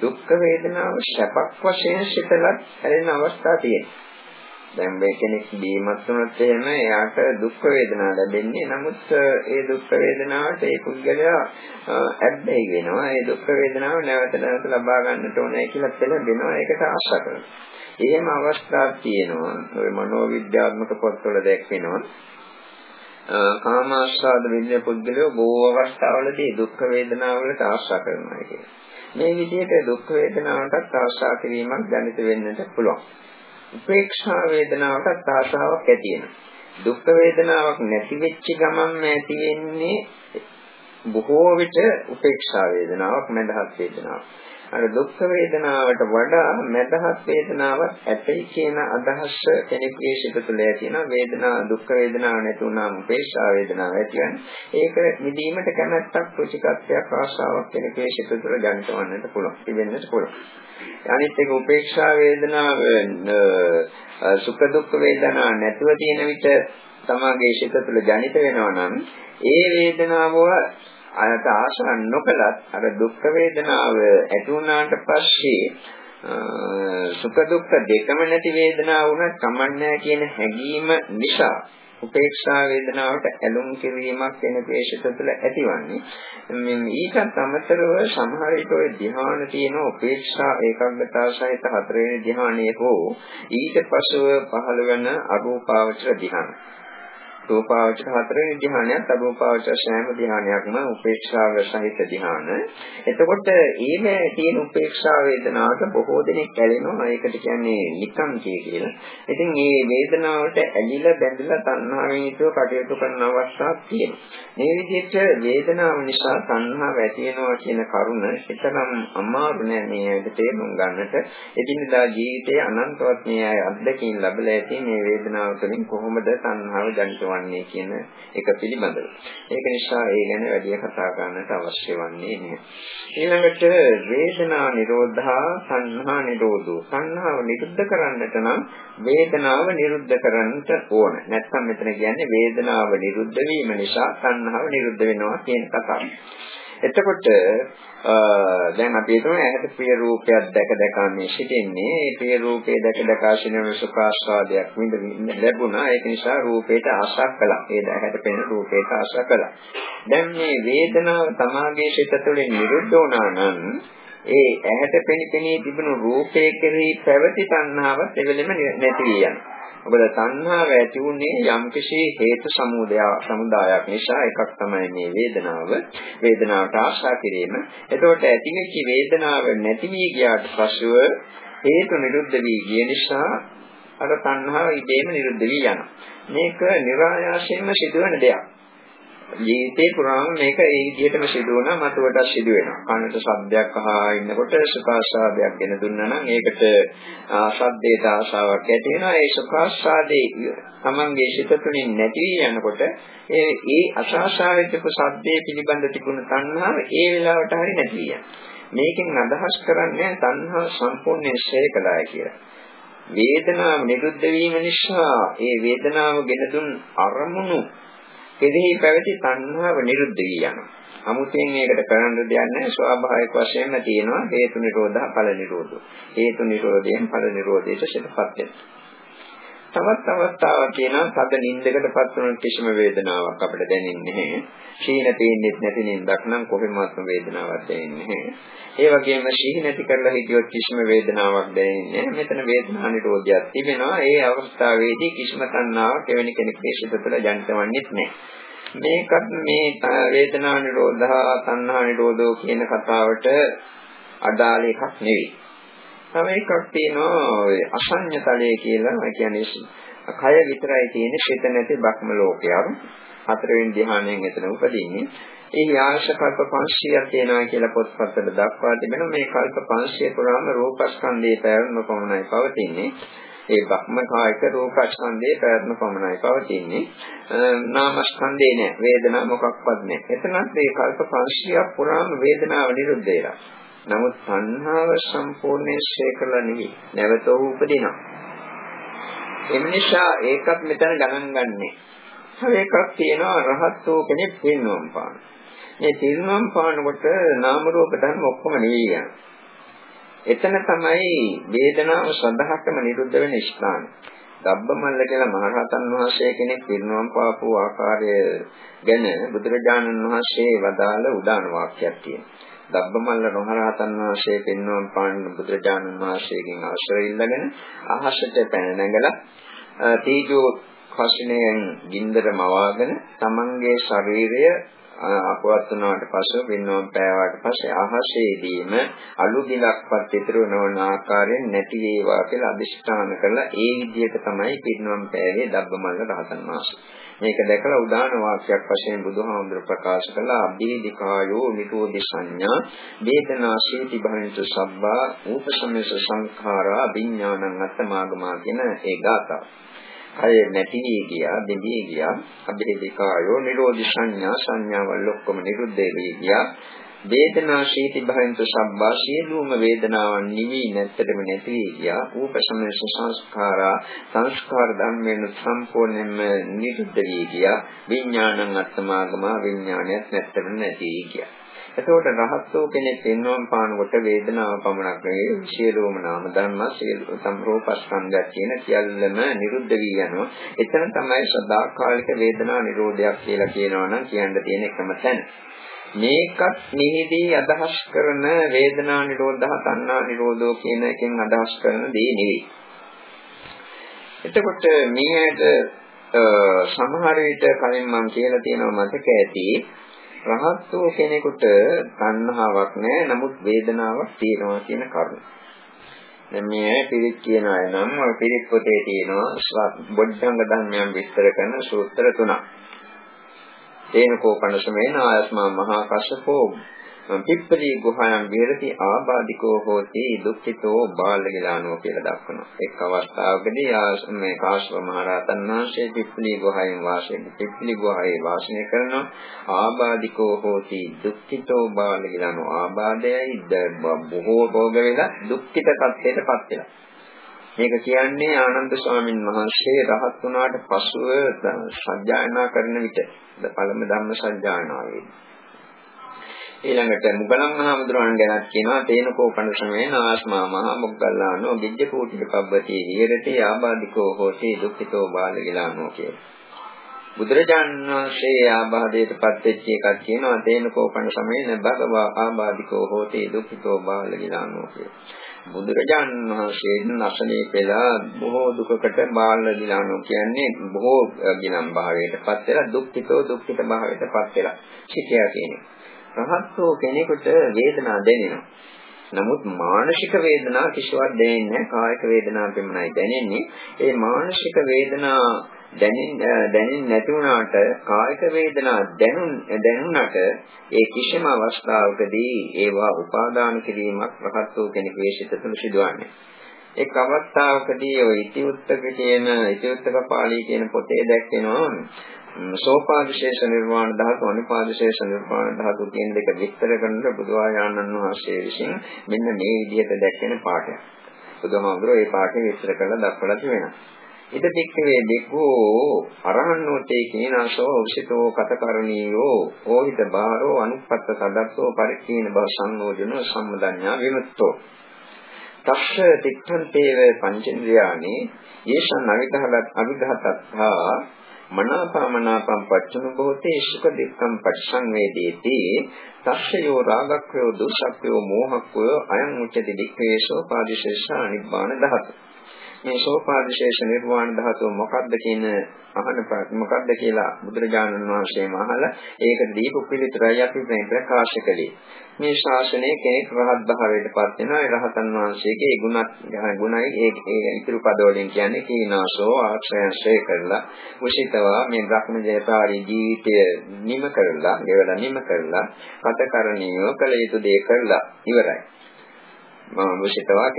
දුක්ඛ වේදනාව සැපක් වශයෙන් සිතලත් ඇලෙන අවස්ථා තියෙනවා. දැන් මේ කෙනෙක් බීමත් වුණොත් එහෙම එයාට දුක් වේදනා ලැබෙන්නේ. නමුත් ඒ දුක් වේදනාවට ඒ පුද්ගලයා ඇබ්බැහි වෙනවා. ඒ දුක් වේදනාව නැවත නැවත ලබා ගන්නට ඕනේ කියලා පෙළඹෙනවා. ඒකට ආශා කරනවා. එහෙම අවස්ථාවක් තියෙනවා. ඔය මනෝවිද්‍යාත්මක පොත්වල දැක්වෙනවා. කාමාශ්‍රාද විද්‍ය පුද්ගලයෝ බොහෝ අවස්ථාවලදී දුක් වේදනාවලට ආශා කරනවා කියන්නේ. මේ විදිහට දුක් වේදනාවටත් ආශා කිරීමක් දැනිට වෙන්නට පුළුවන්. උපේක්ෂා වේදනාවටත් ආශාවක් ඇති වෙනවා. දුක් වේදනාවක් නැති වෙච්ච ගමන්ම ඇති වෙන්නේ බොහෝ විට උපේක්ෂා වේදනාවක් මඳහත් වේදනාවක්. අර දුක් වේදනාවට වඩා මඳහත් වේදනාවක් ඇතයි කියන අදහස කෙනෙකුගේ සිත තුළ ඇතින වේදනා දුක් වේදනාව නැති වුණාම උපේක්ෂා වේදනාව ඇතිවන්නේ ඒක නිදීමට කැමැත්තක් රුචිකත්වයක් ආශාවක් කෙනෙකුගේ සිත තුළ ජනිතවන්නට පුළුවන් ඉවෙන්නට පුළුවන්. අනිත් එක උපේක්ෂා වේදනාව සුඛ දුක් වේදනා නැතුව තියෙන විට තමාගේ සිත තුළ ජනිත වෙනවා නම් ඒ වේදනාව අයත ආශා නොකලත් අර දුක් වේදනාව ඇති වුණාට පස්සේ සුඛ දුක්ඛ දෙකම නැති වේදනාව වුණත් කමන්නේ කියන හැඟීම නිසා උපේක්ෂා වේදනාවට ඇලුම් කිරීමක් වෙන දේශිත තුළ ඇතිවන්නේ. මේ ඊටත් අමතරව සමහර විට ඔය ධ්‍යාන තියෙන උපේක්ෂා ඒකාග්‍රතාව සහිත හතරවෙනි ධ්‍යානයේ හෝ ඊට පසුව පහළ වෙන අරූපාවචර ධ්‍යාන. රූපාවචර හතරවෙනි ධ්‍යානයත් අරූපාවචර සෑම ධ්‍යානයක්ම උපේක්ෂාව සහිත ධ්‍යාන. එතකොට ඊමේ තියෙන උපේක්ෂා වේදනාවට බොහෝ දෙනෙක් ඇලෙනවා. ඒකට කියන්නේ නිකංකය කියලා. ඉතින් මේ වේදනාවට ඇලිලා බැඳලා තණ්හාවෙන් යුතුව කටයුතු කරන අවස්ථාවක් තියෙනවා. මේ විදිහට වේදනාව නිසා තණ්හාව ඇති වෙනවා කියන කරුණ එතරම් අමාරු නෑ මේ තේරුම් ගන්නට. එදිනදා ජීවිතයේ අනන්තවත් මේ අත්දැකීම් ලැබලා ඇති මේ වේදනාව තුළින් කොහොමද තණ්හාව ජනිත වන්නේ කියන එක පිළිබඳව. ඒක නිසා ඒ ගැන වැඩි කතා කරන්නට අවශ්‍ය වන්නේ නැහැ. ඊළඟට වේදනා නිරෝධා සංහා නිරෝධෝ. සංහාව නිරුද්ධ කරන්නට නම් වේදනාව නිරුද්ධ කරන්නට ඕන. නැත්නම් මෙතන කියන්නේ වේදනාව නිරුද්ධ වීම නිසා සංහාව නිරුද්ධ වෙනවා කියන කතාව. එතකොට දැන් අපි හිතමු ඇහැට ප්‍රිය රූපයක් දැක දැක මේ සිටින්නේ. ඒ ප්‍රිය රූපේ දැක දැක ආශිනව සුඛාස්වාදයක් විඳින්න ලැබුණා. ඒක නිසා රූපේට ආශා කළා. ඒ ඇහැට පෙනෙන රූපේට ආශා කළා. දැන් මේ වේදනාව තමාගේ සිත තුළින් නිරුද්ධ වුණා නම් ඒ ඇහැට පෙනී තිබුණු රූපේ කෙරෙහි පැවති තණ්හාව එවෙලෙම නැති විය යනවා මොකද තණ්හාව ඇති වුනේ යම්කිසි හේතු සමුදායක් නිසා එකක් තමයි මේ වේදනාව. වේදනාවට ආශා කිරීම. එතකොට ඇතිවෙච්ච වේදනාව නැති වී ගියාට පසුව හේතු නිරුද්ධ වී ගිය නිසා අර තණ්හාව ඉබේම නිරුද්ධ වී යනවා. මේක નિરાයාසයෙන්ම සිදුවන දෙයක්. ජීවිතේ පුරාම මේක ඒ විදිහටම සිදු වුණා මතුවට සිදු වෙනවා. කනට ශබ්දයක් අහා ඉන්නකොට සුඛාස්වාදයක් ගෙන දුන්නා නම් ඒකට ශබ්දයට ආශාවක් ඇති වෙනවා. ඒ සුඛාස්වාදේ තමන්ගේ සිත තුළින් නැති යනකොට ඒ ඒ අශාසාවිතක ශබ්දයේ පිළිබඳ තිබුණු තණ්හාව ඒ වෙලාවට හරි නැති යනවා. මේකෙන් අදහස් කරන්නේ තණ්හා සම්පූර්ණයෙන් ශේය කළාය කියලා. වේදනාව නිරුද්ධ වීම නිසා ඒ වේදනාව ගෙන දුන් අරමුණු කෙරෙහි පැවති තණ්හාව නිරුද්ධ වී යනවා. අමුතෙන් මේකට කරන්න දෙයක් නැහැ ස්වාභාවික වශයෙන්ම තියෙනවා හේතු නිරෝධහ ඵල නිරෝධෝ. හේතු නිරෝධයෙන් ඵල නිරෝධයට සිතපත් වෙනවා. තවත් අවස්ථාවක් තියෙනවා තද නිින්දකටපත් වුණ කිසිම වේදනාවක් අපිට දැනෙන්නේ නැහැ. ශීන පේන්නේ නැති නිින්දක් නම් කොහෙන්වත් වේදනාවක් දැනෙන්නේ නැහැ. ඒ වගේම ශීන නැති කරලා හිටියොත් කිසිම වේදනාවක් දැනෙන්නේ නැහැ. මෙතන වේදනා නිරෝධයක් තිබෙනවා. ඒ අවස්ථාවේදී කිසිම තණ්හාවක් එවැනි කෙනෙකුගේ සිත තුළ ජනිතවන්නේ නැහැ. මේකත් මේ වේදනා නිරෝධා තණ්හා නිරෝධෝ කියන කතාවට අදාළ එකක් නෙවෙයි. තව එකක් තියෙනවා අසඤ්ඤතලයේ කියලා. ඒ කියන්නේ කය විතරයි තියෙන්නේ සිත නැති බ්‍රහ්ම ලෝකයක්. හතරවෙනි ධ්‍යානයෙන් එතන උපදින්නේ. ඒ යාශ කල්ප 500ක් තියෙනවා කියලා පොත්පත්වල දක්වා තිබෙනවා. මේ කල්ප 500 පුරාම රූපස්කන්ධයේ පැවැත්ම පමණයි පවතින්නේ. ඒ බ්‍රහ්ම කායික රූපස්කන්ධයේ පැවැත්ම පමණයි පවතින්නේ. නාමස්කන්ධේ නෑ. වේදනා මොකක්වත් නෑ. එතනත් මේ කල්ප 500ක් පුරාම වේදනාව නිරුද්ධ වෙලා. නමුත් සංහාව සම්පූර්ණයෙන් ශේකලා නෙවෙයි. නැවත උපදිනවා. එම නිසා ඒකත් මෙතන ගණන් ගන්නෑ. තව එකක් තියෙනවා රහත් වූ කෙනෙක් පිරිනුවම් පාන. මේ පිරිනුවම් පානකොට නාම රූප ධර්ම ඔක්කොම නිවි යනවා. එතන තමයි වේදනාව සඳහාකම නිරුද්ධ වෙන ස්ථාන. ගබ්බමල්ල කියලා මහරහතන් වහන්සේ කෙනෙක් පිරිනුවම් පාපු ආකාරය ගැන බුදුරජාණන් වහන්සේ වදාළ උදාන වාක්‍යයක් තියෙනවා. ගබ්බමල්ල රහතන් වහන්සේ පිරිනුවම් පාන බුදුරජාණන් වහන්සේගෙන් අවසර ඉල්ලගෙන අහසට පැන නැගලා තීජෝ කසිනෙන් ගින්දර මවාගෙන තමන්ගේ ශරීරය අපවත් වුණාට පස්සේ පින්නෝම් පෑවාට පස්සේ අහසේදීම අලු බිලක්වත් ඉතුරු නොවන ආකාරයෙන් නැති වේවා කියලා අදිෂ්ඨාන කරලා ඒ විදිහට තමයි පින්නෝම් පෑවේ දබ්බමල්ල රහතන් වහන්සේ. මේක දැකලා උදාන වාක්‍යයක් වශයෙන් බුදුහාමුදුර ප්‍රකාශ කළා අබ්බේදිකායෝ නිරෝධි සංඥා වේදනා සීති භවිත සබ්බා උපසමේස සංඛාරා විඥානං අත්තමාගමා කියන ඒ ගාථා. කය නැති වී ගියා, දෙවි ගියා. අබ්බේදිකායෝ නිරෝධි සංඥා සංඥාවල් ඔක්කොම නිරුද්ධ වෙී ගියා. වේදනා ශීති භවෙන්ත සබ්බා සියලුම වේදනාවන් නිවි නැත්තටම නැති ගියා ූපසමේස සංස්කාරා සංස්කාර ධර්මයෙන් සම්පූර්ණයෙන්ම නිරුද්ධ වී ගියා විඥානං අත්තමාගම විඥානයත් නැත්තටම නැති ගියා එතකොට රහත්ෝ කෙනෙක් වෙනවම් පානකොට වේදනාව පමණක් නෙවෙයි සියලුම නාම ධර්ම සියලු සම්රෝපස්කන්ධය කියන සියල්ලම නිරුද්ධ වී යනවා. එතන තමයි සදාකාලික වේදනා නිරෝධයක් කියලා කියනවා නම් කියන්න තියෙන එකම තැන. මේකත් නිහිදී අදහස් කරන වේදනා නිරෝධහ තණ්හා නිරෝධෝ කියන එකෙන් අදහස් කරන දේ නෙවෙයි. එතකොට මේකට සමහර විට කලින් මම කියලා තියෙනවා මතක ඇති රහත් වූ කෙනෙකුට තණ්හාවක් නැහැ නමුත් වේදනාවක් තියෙනවා කියන කරුණ. දැන් මේ පිරිත් කියන අය නම් ඔය පිරිත් පොතේ තියෙනවා බොද්ධංග ධර්මයන් විස්තර කරන සූත්‍ර තුනක්. තේනකෝ පනසමේන ආයස්මා මහා කස්සපෝ පිප්පලී ගුහායන් විහෙරති ආබාධිකෝ හෝති දුක්ඛිතෝ බාලගිලානෝ කියලා දක්වනවා. එක් අවස්ථාවකදී මේ කාශ්‍යප මහ රහතන් වහන්සේ පිප්පලී ගුහායෙන් වාසය පිප්පලී ගුහායේ වාසය කරනවා. ආබාධිකෝ හෝති දුක්ඛිතෝ බාලගිලානෝ ආබාධයයි බොහෝ භෝග වෙලා දුක්ඛිත තත්ත්වයටපත් වෙනවා. මේක කියන්නේ ආනන්ද ස්වාමීන් වහන්සේ රහත් වුණාට පසුව සත්‍යයනා කරන විට පළම ධම්ම සත්‍යයනාවේ ඊළඟට මුගලන් මහමුදුරන් ගැනත් කියනවා තේනකෝ පණසමේන ආස්මා මහ මොග්ගල්ලානෝ විජ්ජ කෝටි පබ්බති විහෙරති ආබාධිකෝ හෝති දුක්ඛිතෝ බාලගිලානෝ කියලා. බුදුරජාණන් වහන්සේ ආබාධයටපත් වෙච්ච එකක් කියනවා තේනකෝ පණසමේන භගවා ආබාධිකෝ හෝති දුක්ඛිතෝ බාලගිලානෝ කියලා. බුදුරජාණන් වහන්සේ නසනේ පෙළා බොහෝ දුකකට බාල දිලානෝ කියන්නේ බොහෝ ගිනම් භාවයටපත් වෙලා දුක්ඛිතෝ දුක්ඛිත භාවයටපත් වෙලා සිටියා කියන්නේ. රහත්ෝ කෙනෙකුට වේදනා දැනෙනවා. නමුත් මානසික වේදනා කිසිවක් දැනෙන්නේ නැහැ. කායික වේදනා පෙමනයි දැනෙන්නේ. ඒ මානසික වේදනා දැනෙන් දැනෙන්නේ නැති වුණාට කායික වේදනා දැනුන් දැනුණට ඒ කිසිම අවස්ථාවකදී ඒවා උපාදාන කිරීමක් රහත්ෝ කෙනෙකුගේ සිත තුළ සිදුවන්නේ. එක් අවස්ථාවකදී ඔය ඉතිඋත්තක කියන ඉතිඋත්තක පාළි කියන පොතේ දැක්වෙනවා සෝපාදිශේෂ නිර්වාණ ධාතු අනිපාදිශේෂ නිර්වාණ ධාතු කියන දෙක විස්තර කරන බුදුආයනන් වහන්සේ විසින් මෙන්න මේ විදිහට දැක්වෙන පාඩයක්. බුදුහාමුදුරුවෝ මේ පාඩේ විස්තර කරලා දක්වලා තියෙනවා. ඉද දික්කවේ දෙකෝ අරහන්නෝතේ කීනාසෝ උසිතෝ කතකරණීයෝ ඕහිත බාරෝ අනුපත්ත සදස්සෝ පරික්ඛීන බව සංයෝජන සම්මදඤ්ඤා විමුක්තෝ. තස්ස තික්ඛන්තේව පංචේන්ද්‍රයානි යේෂන් අවිධහලත් අවිධහතත්තා මනාපමනාපම් පච්චන බොහෝතේ සුඛ දෙක්ඛම් පරිසංවේදීති තස්සයෝ රාගක්ඛයෝ දුෂක්ඛයෝ මෝහක්ඛයෝ අයං උච්චති දික්ඛේසෝ පාදිශේෂා නිබ්බාන ධාතු මේ සෝපාදිශේෂ නිර්වාණ ධාතුව මොකක්ද කියන අහන මොකක්ද කියලා බුදුරජාණන් වහන්සේම අහලා ඒකට දීපු පිළිතුරයි අපි මේ ප්‍රකාශ කළේ. මේ ශාසනයේ කෙනෙක් රහත් භාවයට පත් වෙනවා. ඒ රහතන් වහන්සේගේ ගුණත් ගුණයි ඒ ඒ ඉතුරු පද වලින් කියන්නේ කීනාසෝ ආශ්‍රයන්සේ කරලා උසිතවා මේ භ්‍රමජයතාරී ජීවිතය නිම කරලා, ගෙවලා නිම කරලා, කතකරණීය කළ යුතු දේ කරලා ඉවරයි. විශිතවා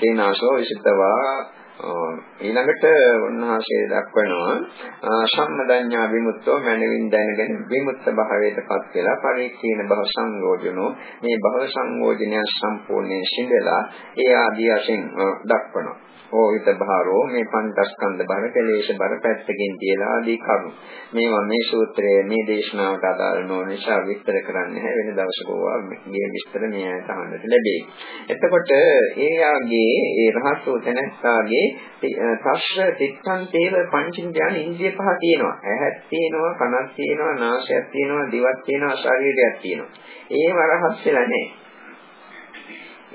කේනාසෝ විශිතවා ඊළඟට උන්වහන්සේ දක්වනවා සම්මදඤ්ඤා විමුක්තෝ මනවින් දැනගෙන විමුක්ත භාවයටපත් වෙලා පරික්ෂීන භව සංයෝජනෝ මේ භව සංයෝජනය සම්පූර්ණයෙන් සිඳලා ඒ ආදී වශයෙන් දක්වනවා ඕවිත භාරෝ මේ පංචස්කන්ධ බර කෙලේශ බර පැත්තකින් තියලා ආදී කරුණු. මේවා මේ සූත්‍රයේ මේ දේශනාවට අදාළ නොවන නිසා විස්තර කරන්නේ නැහැ වෙන දවසක ඕවා මේ විස්තර මේ ආයත අහන්නට ලැබෙයි. එතකොට ඒ ආගේ ඒ රහස් වූ තැනැත්තාගේ තස්ස තිත්තං තේව පංචින්ද්‍රයන් ඉන්ද්‍රිය පහ තියෙනවා. ඇහක් තියෙනවා, කනක් තියෙනවා, නාසයක් තියෙනවා, දිවක් තියෙනවා, ශරීරයක් තියෙනවා. ඒව රහස් වෙලා නැහැ.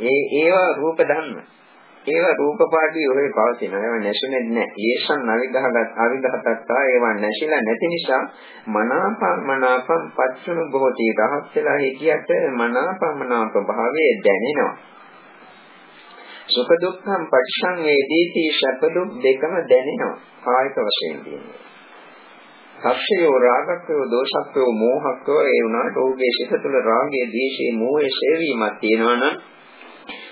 ඒ ඒවා රූප ධර්ම. ඒවා රූප පාටි ඔය පවතින. ඒවා නැසුනේ නැහැ. ඊසන් අවිගහගත් අවිගහතත්තා ඒවා නැසිලා නැති නිසා මනාපං මනාපං පච්චුණු බොහෝති රහත් වෙලා හිටියට මනාපමනාප භාවයේ දැනෙනවා. සුඛ දුක්ඛම් පරිසංවේදීති සැප දුක් දෙකම දැනෙනවා. කායික වශයෙන් කියන්නේ. සක්ෂයෝ රාගක්කයෝ දෝෂක්කයෝ මෝහක්කයෝ ඒ වුණාට ඔහුගේ සිත තුළ රාගයේ, ද්වේෂයේ, මෝහයේ ශේවීමක් තියෙනවා නම්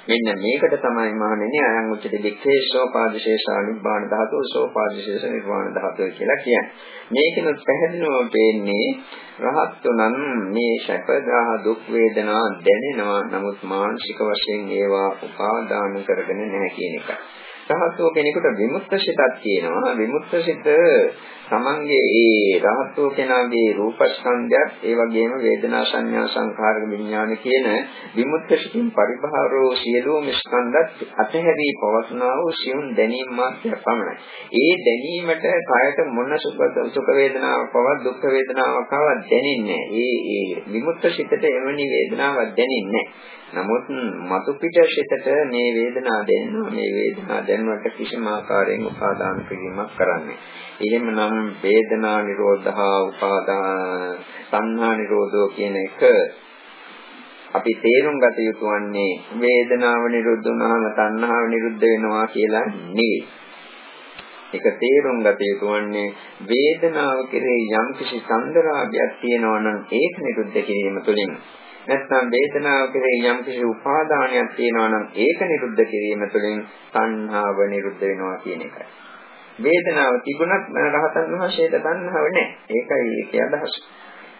මෙන්න මේකට තමයි මහණෙනි අයං උච්චති දික්ඛේ සෝපාදිශේෂා නිබ්බාන ධාතු සෝපාදිශේෂ නිර්වාණ ධාතු කියලා කියන්නේ. මේකෙනුත් පැහැදිලිවම පේන්නේ රහත්තුනම් මේ සැප දුක් වේදනා දැනෙනවා නමුත් මානසික වශයෙන් ඒවා උපාදාන කරගෙන නැහැ කියන එකයි. රහතෝ කෙනෙකුට විමුක්ත සිතක් තියෙනවා විමුක්ත සිත තමන්ගේ ඒ රහතෝ කෙනාගේ රූපස්කන්ධයත් ඒ වගේම වේදනා සංඥා සංඛාර විඥාන කියන විමුක්ත සිතින් පරිභාරෝ සියලුම ස්කන්ධත් අතහැරී පවස්නා වූ සියුම් දැනීම මාත්‍රයක් පමණයි. ඒ දැනීමට කායට මොන සුඛ සුඛ වේදනාවක් පවත් දුක් වේදනාවක් ආවත් දැනෙන්නේ ඒ ඒ විමුක්ත සිතට එවැනි වේදනාවක් දැනෙන්නේ නමුත් මතු පිට සිතට මේ වේදනාව දැනෙනවා මේ වේදනාව දැනුවට කිසිම ආකාරයෙන් උපාදාන කිරීමක් කරන්නේ. එහෙමනම් වේදනා නිරෝධහා උපාදාන සංහා නිරෝධෝ කියන එක අපි තේරුම් ගත යුතු වන්නේ වේදනාව නිරුද්ධ වුණාම තණ්හාව නිරුද්ධ වෙනවා කියලා නෙවෙයි. ඒක තේරුම් ගත යුතු වන්නේ වේදනාව කෙරෙහි යම් කිසි සඳරාගයක් තියෙනවා නම් ඒක නිරුද්ධ කිරීම තුළින් නැත්නම් වේදනාව කෙරෙහි යම් කිසි උපාදානයක් තියෙනවා නම් ඒක නිරුද්ධ කිරීම තුළින් තණ්හාව නිරුද්ධ වෙනවා කියන එකයි. වේදනාව තිබුණත් රහතන් වහන්සේට තණ්හාව නැහැ. ඒකයි ඒකේ අදහස.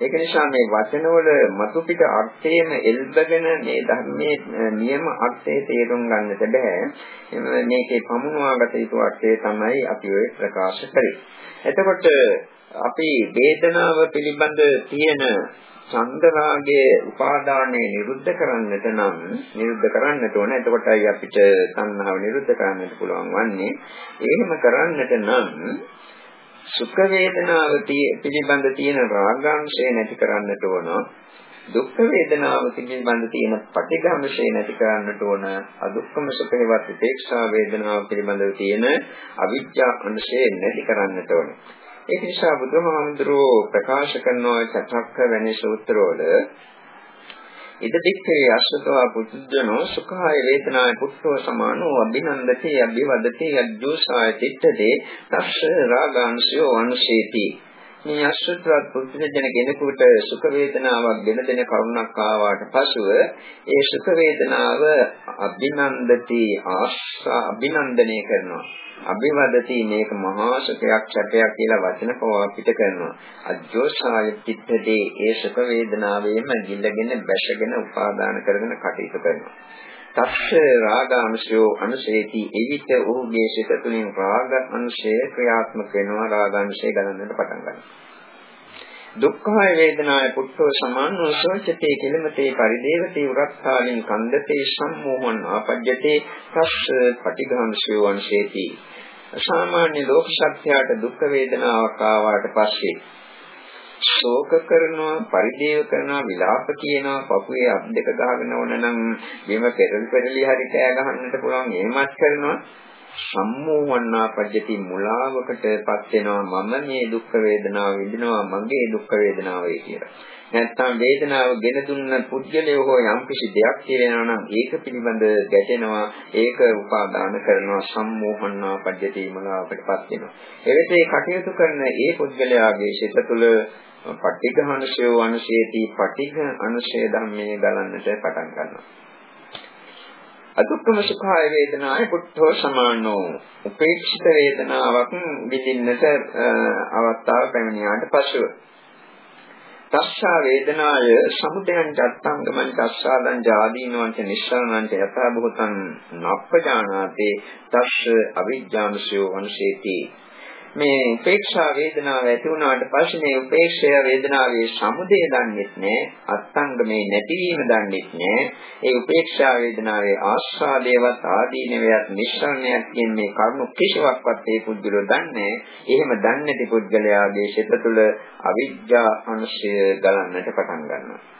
ඒක නිසා මේ වචනවල මතු පිට අර්ථයේම එල්බගෙන මේ ධර්මයේ නියම අර්ථය තේරුම් ගන්නට බෑ. මේකේ පමුණවාගත යුතු අර්ථය තමයි අපි ඔය ප්‍රකාශ කරේ. එතකොට අපි වේදනාව පිළිබඳ තියෙන චන්දරාගයේ උපාදානය නිරුද්ධ කරන්නට නම් නිරුද්ධ කරන්නට ඕන. එතකොටයි අපිට සංහාව නිරුද්ධ කරන්නට පුළුවන් වන්නේ. එහෙම කරන්නට නම් සුඛ වේදනාව පිළිබඳ තියෙන රාගාංශය නැති කරන්නට ඕන. දුක්ඛ වේදනාව පිළිබඳ තියෙන පටිඝාංශය නැති කරන්නට ඕන. අදුක්ඛම සුඛේවත් උපේක්ෂා වේදනාව පිළිබඳව තියෙන අවිජ්ජා අංශය නැති කරන්නට ඕන. ඒක නිසා බුදුහාමුදුරුවෝ ප්‍රකාශ කරන චතක්ක වැනි සූත්‍රවල ඉද දික්ඛේ අසතවා පුත්ජනෝ සුඛාය වේදනාය පුත්තෝ සමානෝ අභිනන්දති අභිවදති අජ්ජෝසාය තිට්ඨේ තස්ස රාගාංශයෝ අනුශේති මේ අසුත්‍රාත් පුත්‍රජන කෙනෙකුට සුඛ වේදනාවක් ගෙන දෙන කරුණක් ආවාට පසුව ඒ සුඛ වේදනාව අභිනන්දති ආශා අභිනන්දනය කරනවා. අභිවදති මේක මහා සුඛයක් සැපයක් කියලා වචන පවා පිට කරනවා. අජෝසාය චිත්තදී ඒ සුඛ වේදනාවෙම ගිලගෙන බැසගෙන උපාදාන කරගෙන කටයුතු කරනවා. තස්ස රාගාංශයෝ අනුශේති එවිට ඔහුගේ සිත තුළින් රාග අංශය ක්‍රියාත්මක වෙනවා. රාගාංශය ගණනට පටන් ගන්නවා. දුක්ඛය වේදනාය පුත්තෝ සමානෝ සෝචතේ කිලමතේ පරිදේවතේ උරත්තාලින් කන්දතේ සම්මෝහං ආපජ්ජතේ තස්ස පටිඝාංශයෝ අංශේති සාමාන්‍ය ලෝක සත්‍යයට දුක් වේදනාවක් ආවාට පස්සේ ශෝක කරනවා පරිදේව කරනවා විලාප කියනවා පපුවේ අත් දෙක ගහගෙන ඕන නම් බිම පෙරලි පෙරලි හරි කෑ ගහන්නට පුළුවන් එහෙමත් කරනවා සම්මෝහණා පජ්ජති මුලාවකටපත් වෙනවා මම මේ දුක් වේදනාව විඳිනවා මගේ දුක් වේදනාවයි කියලා. නැත්නම් වේදනාව ගෙන දුන්න පුද්ගලය හෝ යම් කිසි දෙයක් කියනවා නම් ඒක පිළිබඳ ගැටෙනවා ඒක උපාදාන කරනවා සම්මෝහණා පජ්ජති මුලාවකටපත් වෙනවා. එවිට ඒ කටයුතු කරන ඒ පුද්ගලයාගේ සිත තුළ පටිඝ අනුශේති පටිඝ අනුශේ ධම්මේ ගලන්නට පටන් ගන්නවා. අදුක්කම සුඛාය වේදනාය පුත්තෝ සමානෝ. උපේක්ෂිත වේදනාවක් විඳින්නට අවස්ථාව පැමිණියාට පසුව. තස්සා වේදනාය සමුදයං චත්තංගමං තස්සාදං ජාදීනවං ච නිස්සරණං ච යථා භූතං නප්පජානාතේ තස්ස අවිජ්ජාංශයෝ වංශේති මේ උපේක්ෂා වේදනාව ඇති වුණාට පස්සේ මේ උපේක්ෂය වේදනාවේ සමුදය දන්නෙත් නෑ අත්ංගමේ නැතිවීම දන්නෙත් නෑ. ඒ උපේක්ෂා වේදනාවේ ආස්වාදේවත් ආදීනවයත් නිස්සරණයක් කියන මේ කරුණු කිසිවක්වත් ඒ පුද්ගලෝ දන්නේ එහෙම දන්නේ නැති පුද්ගලයාගේ සිත තුළ අවිජ්ජා අංශය ගලන්නට පටන් ගන්නවා.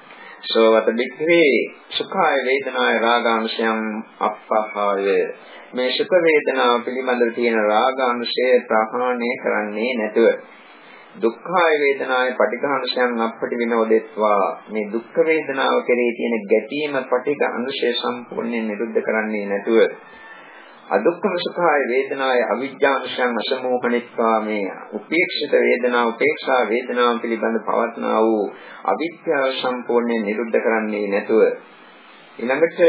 සෝවත වික්‍රේ සුඛාය වේදනාය රාගාංශයන් අප්පහාය. මේ සුඛ වේදනාව පිළිබඳව තියෙන රාගාංශය ප්‍රහාණය කරන්නේ නැතුව දුක්ඛාය වේදනාය පටිඝාංශයන් අපට විනෝදෙත්වා. මේ දුක්ඛ වේදනාව කෙරේ තියෙන ගැටීම පටිඝ අංශය සම්පූර්ණයෙන් නිරුද්ධ කරන්නේ නැතුව අදුක්ඛම සුඛාය වේදනාය අවිජ්ජාංශයන් අසමෝහණිත්වා මේ උපේක්ෂිත වේදනාව උපේක්ෂා වේදනාව පිළිබඳ පවත්නා වූ අවිද්‍යාව සම්පූර්ණයෙන් නිරුද්ධ කරන්නේ නැතුව ඊළඟට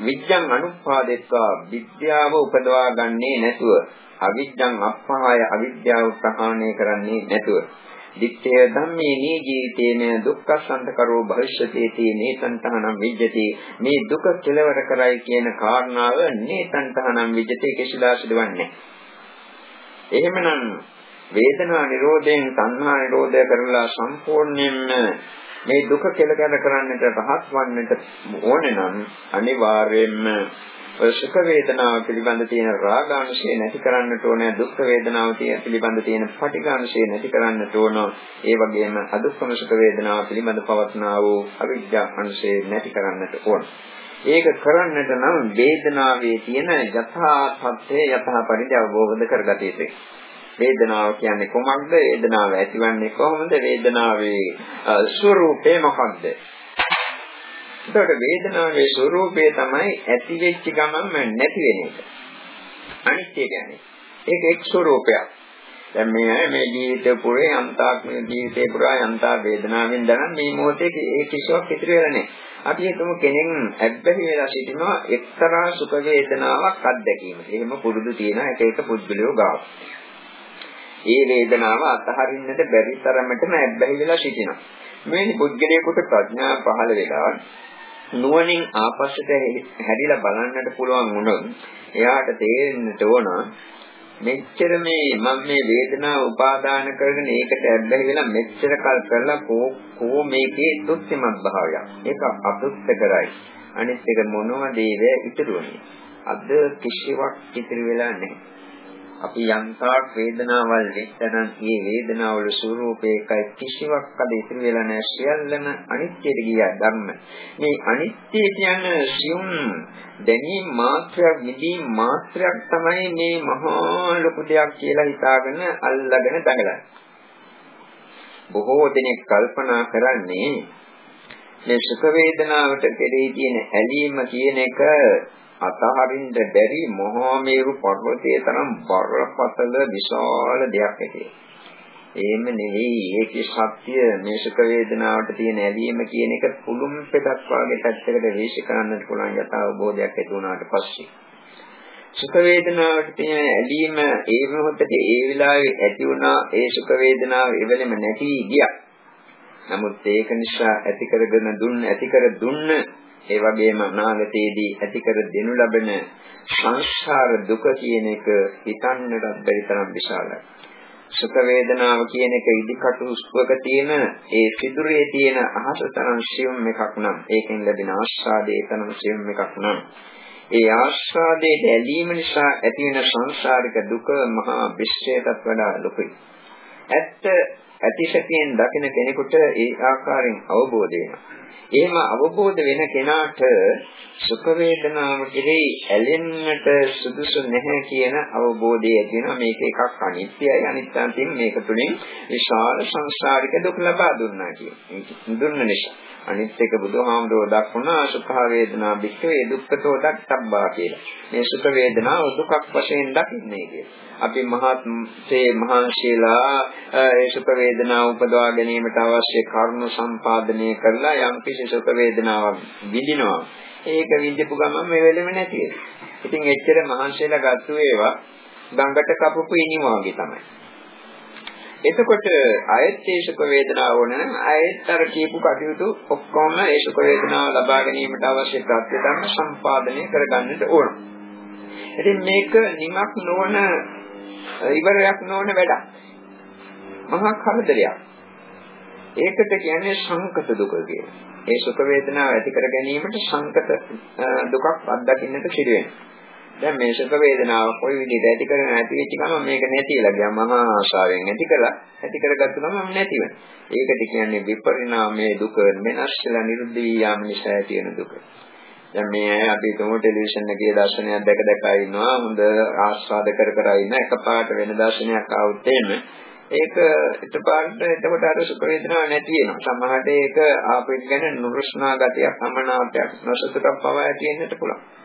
විද්‍යං අනුපාදෙත්වා විද්‍යාව උපදවා ගන්නේ නැතුව අවිද්‍යං අපහාය අවිද්‍යාව ප්‍රහාණය කරන්නේ නැතුව. දිත්තේ ධම්මේ නී ජීවිතේන දුක්ඛසන්ත කරෝ භවිෂ්‍යතේති නේතන්තහනම් විජ්ජති. මේ දුක කෙලවර කරයි කියන කාරණාව නේතන්තහනම් විජ්ජති කිසිදා සිදුවන්නේ එහෙමනම් වේදනා නිරෝධයෙන් සංහා නිරෝධය කරලා සම්පූර්ණයෙන්ම මේ දුක කෙලකර කරන්නට රහත් වන්නට ඕනේ නම් අනිවාර්යයෙන්ම ඔය සුඛ වේදනාව පිළිබඳ තියෙන රාගාංශය නැති කරන්නට ඕන දුක් වේදනාව පිළිබඳ තියෙන පටිඝාංශය නැති කරන්නට ඕන ඒ වගේම අදුක්ඛම සුඛ වේදනාව පිළිබඳ පවත්නා වූ අවිජ්ජා අංශය නැති කරන්නට ඕන ඒක කරන්නට නම් වේදනාවේ තියෙන යථා තත්ත්වය යථා පරිදි අවබෝධ කරගත යුතුයි වේදනාව කියන්නේ කොහොමද? වේදනාව ඇතිවන්නේ කොහොමද? වේදනාවේ ස්වરૂපය මොකක්ද? එතකොට වේදනාවේ ස්වરૂපය තමයි ඇති වෙච්ච ගමන්ම නැති වෙන එක. අනිත්‍ය කියන්නේ. ඒක එක් ස්වરૂපයක්. දැන් මේ මේ ජීවිතේ පුරේ අන්තාක් මේ ජීවිතේ පුරා අන්තා වේදනාවෙන් දරන මේ මොහොතේ ඒ කිසිවක් ඉතිරි වෙලා නැහැ. අපි හිතමු කෙනෙක් ඇබ්බැහි වෙලා සිටිනවා එක්තරා සුඛ වේදනාවක් අත්දැකීමට. එහෙම පුරුදු තියෙන එක එක පුද්ගලයෝ ගාව. ඒ වේදනාව අතහරින්නට බැරි තරමටම ඇබ්බැහි වෙලා සිටිනවා. මේ පුද්ගලයාට ප්‍රඥා පහළ වෙලා නුවණින් ආපස්සට හැරිලා බලන්නට පුළුවන් වුණොත් එයාට තේරෙන්නට ඕන මෙච්චර මේ මම මේ වේදනාව උපාදාන කරගෙන ඒකට ඇබ්බැහි වෙලා මෙච්චර කල් කරලා කෝ කෝ මේකේ තුච්චමත් භාවයක්. ඒක අපුත්තකරයි. අනිත් එක මොනවද ඒ ඉතුරුනේ? අද කිසිවක් ඉතිරි වෙලා නැහැ. අපි යම්තාක් වේදනාවල් වෙච්චනම් මේ වේදනාවල ස්වરૂපේකයි කිසිවක් අද ඉතිරි වෙලා නැහැ. සියල්ලම අනිත්‍යයට ගියා ධර්ම. මේ අනිත්‍ය කියන්නේ සියුම් දැනීම මාත්‍රයක් නිදීම මාත්‍රයක් තමයි මේ මහා ලොකු දෙයක් කියලා හිතාගෙන අල්ලගෙන දඟලන්නේ. බොහෝ දෙනෙක් කල්පනා කරන්නේ මේ සුඛ වේදනාවට කෙරෙහි තියෙන ඇලීම කියන එක අතහරින්න බැරි මහා මේරු පර්වතයේ තරම් බරපතල විශාල දෙයක් ඇති. එහෙම නෙවෙයි ඒකේ සත්‍ය මේ සුඛ වේදනාවට තියෙන ඇලීම කියන එක පුළුම් පෙදක් වගේ පැත්තකට වේශ කරන්නට පුළුවන් යථා අවබෝධයක් ඇති වුණාට පස්සේ. සුඛ වේදනාවට තියෙන ඇලීම ඒ මොහොතේ ඒ වෙලාවේ ඇති වුණා ඒ සුඛ වේදනාව එවෙලෙම නැති ගියා. නමුත් ඒක නිසා ඇති කරගෙන දුන්න ඇති කර දුන්න ඒ වගේම අනාගතයේදී ඇති කර දෙනු ලබන සංසාර දුක කියන එක හිතන්නටත් බැරි තරම් විශාලයි. සුඛ වේදනාව කියන එක ඉදිකටු උස්වක තියෙන ඒ සිදුරේ තියෙන අහස තරම් සියුම් එකක් නම් ඒකෙන් ලැබෙන ආස්වාදයේ තරම් සියුම් එකක් නම් ඒ ආස්වාදයේ ඇලීම නිසා ඇති වෙන සංසාරික දුක මහා විශ්වයටත් වඩා ලොකුයි. ඇත්ත ඇතිශතියෙන් දකින කෙනෙකුට ඒ ආකාරයෙන් අවබෝධ වෙනවා. එහෙම අවබෝධ වෙන කෙනාට සුඛ වේදනාව කෙරෙහි ඇලෙන්නට සුදුසු නැහැ කියන අවබෝධය ඇතිවෙනවා මේක එකක් අනිත්‍යයි අනිත්‍යයෙන් මේක තුළින් විශාල සංසාරික දුක් ලබා දුන්නා කියන දුන්න නිසා. අනිත් එක බුදුහාමුදුරුවෝ දක්වනා සුඛ වේදනා වික්‍රේ දුක්ඛතෝ දක්ඛබ්බා කියලා මේ සුඛ වේදනාව දුකක් වශයෙන් දකින්නේ කියලා අපි මහත්සේ මහන්සියලා ඒ සුඛ වේදනාව උපදවා ගැනීමට අවශ්‍ය කරුණු සම්පාදනය කරලා යම් කිසි සුඛ වේදනාවක් විඳිනවා. ඒක විඳපු ගමන් මේ වෙලෙම නැති වෙනවා. ඉතින් එච්චර මහන්සියලා ගත්තු ඒවා ගඟට කපපු ඉනිම වගේ තමයි. එතකොට ආයත් ඒ සුඛ වේදනාව ඕන නම් ආයත් අර කියපු කටයුතු ඔක්කොම ඒ සුඛ වේදනාව ලබා ගැනීමට අවශ්‍ය ප්‍රත්‍ය ධර්ම සම්පාදනය කරගන්නට ඕන. ඉතින් මේක නිමක් නොවන ඉවරයක් නොවන වැඩක්. මහා කරදරයක්. ඒකට කියන්නේ සංකත දුක කියලා. ඒ සුඛ වේදනාව ඇති කර ගැනීමට සංකත දුකක් අත්දකින්නට සිදු වෙනවා. දැන් මේ සුඛ වේදනාව කොයි විදිහට ඇති කරගෙන ඇති වෙච්ච ගමන් මේක නැතිලා ගියා. මහා ආශාවෙන් ඇති කළා. ඇති කරගත්තු ගමන් නැති වෙනවා. ඒකට කියන්නේ විපරිණාමයේ දුක වෙනස් වෙලා නිරුද්ධ වී යාම නිසා ඇති වෙන දුක. දැන් මේ අය අපි තුමු ටෙලිවිෂන් එකේ දර්ශනයක් දැක දැක ඉන්නවා. හොඳ ආස්වාද කර කර ඉන්න එකපාරට වෙන දර්ශනයක් ආවොත් එහෙම ඒක එකපාරට එතකොට අර සුඛ වේදනාවක් නැති වෙනවා. සමහරට ඒක ආපෙත් ගැන නුරුස්නා ගතියක් අමනාපයක් නොසතුටක් පවා ඇති වෙන්නට පුළුවන්.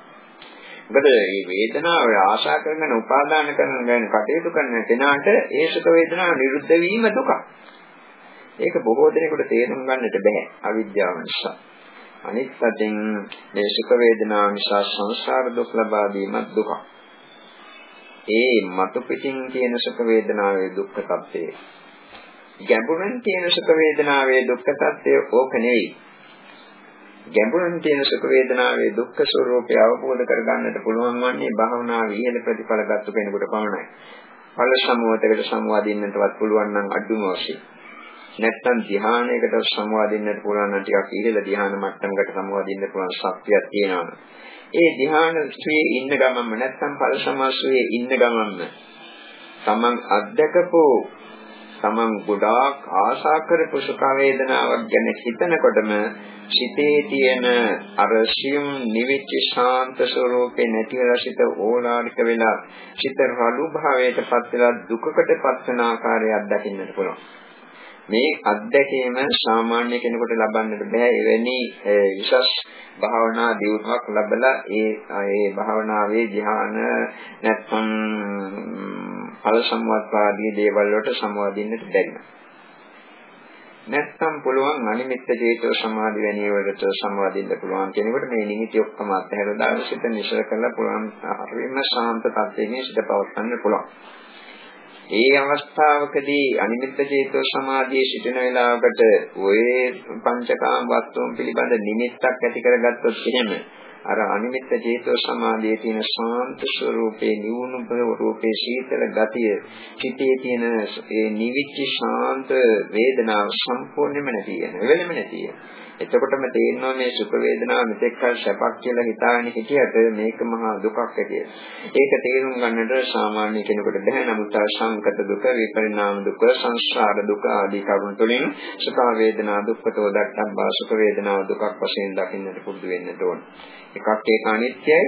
මොකද මේ වේදනාව ආශා කරගෙන උපාදාන කරන ගැන කටයුතු කරන කෙනාට ඒ සුඛ වේදනාව නිරුද්ධ වීම දුකක් ඒක බොහෝ දෙනෙකුට තේරුම් ගන්නට බෑ අවිද්‍යාව නිසා අනිත් පැත්තෙන් මේ සුඛ වේදනා නිසා සංසාර දුක් ලබා දීමත් දුකක්. ඒ මතු පිටින් තියෙන සුඛ වේදනාවේ දුක්ඛ tattve. ගැඹුරින් තියෙන සුඛ වේදනාවේ දුක්ඛ tattve ඕක නෙවෙයි. ගැඹුරින් තියෙන සුඛ වේදනාවේ දුක්ඛ ස්වરૂපය අවබෝධ කරගන්නට පුළුවන් වන්නේ භාවනාවේ ඉහළ ප්‍රතිඵල ගන්න කෙනෙකුට පමණයි. ඵල සමුවතකට සම්වාදින්නටවත් පුළුවන් නම් අඩුම වශයෙන්. නැත්නම් ධ්‍යානයකට සමවදින්නට පුළුවන් නම් ටිකක් ඉහළ ධ්‍යාන මට්ටමකට සමවදින්න පුළුවන් ශක්තියක් තියෙනවා. ඒ ධ්‍යාන ශ්‍රී ඉන්න ගමන්ම නැත්නම් ඵල සමාසුවේ ඉන්න ගමන්ම තමන් අත්දකපු තමන් ගොඩාක් ආශා කරපු සුඛ වේදනාවක් ගැන හිතනකොටම සිතේ තියෙන අර සියුම් නිවිච්ච ශාන්ත ස්වરૂපේ නැතිවලා සිත ඕලාරික වෙලා සිත රළු භාවයට පත් වෙලා දුකකට පත් වෙන ආකාරය අත්දකින්නට පුළුවන්. මේ අත්දැකීම සාමාන්‍ය කෙනෙකුට ලබන්නට බෑ එවැනි විශස් භාවනා දියුණුවක් ලැබලා ඒ ඒ භාවනාවේ ධ්‍යාන නැත්නම් ඵල සම්වත්වාදී දේවල් වලට සමවදින්නට බැරි. නැත්නම් පුළුවන් අනිමිත්ත චේතෝ සමාධි වැනි වලට සමවදින්න පුළුවන් කෙනෙකුට මේ නිමිති ඔක්කොම අත්හැරලා දාලා සිත නිශ්චල කරලා පුළුවන් හරිම ශාන්ත තත්ත්වයේ සිත පවත්වන්න පුළුවන්. ඒ අවස්ථාවකදී අනිමිත්ත චේතෝ සමාධියේ සිටින වෙලාවකට ඔය පංචකාම වස්තුන් පිළිබඳ නිමිත්තක් ඇති කරගත්තොත් එහෙම අර අනිමිත්ත චේතෝ සමාධියේ තියෙන ශාන්ත ස්වરૂපේ නිවුණු රූපේ සීතල ගතිය සිටේ තියෙන ඒ නිවිච්ච ශාන්ත වේදනාව සම්පූර්ණයෙන්ම නැති වෙන වෙලෙම නැති වෙන. එතකොටම තේරෙනවා මේ සුඛ වේදනාව මෙතෙක් කල සැපක් කියලා හිතාගෙන හිටියට මේක මහා දුකක් කියලා. ඒක තේරුම් ගන්නට සාමාන්‍ය කෙනෙකුට බැහැ. නමුත් සංකත දුක, විපරිණාම දුක, සංස්කාර දුක ආදී කරුණු තුළින් සුඛ වේදනා දුක්ඛතෝ දක්ඛම් සුඛ වේදනාව දුකක් වශයෙන් දකින්නට පුරුදු වෙන්න ඕන. එකක් ඒක අනිත්‍යයි.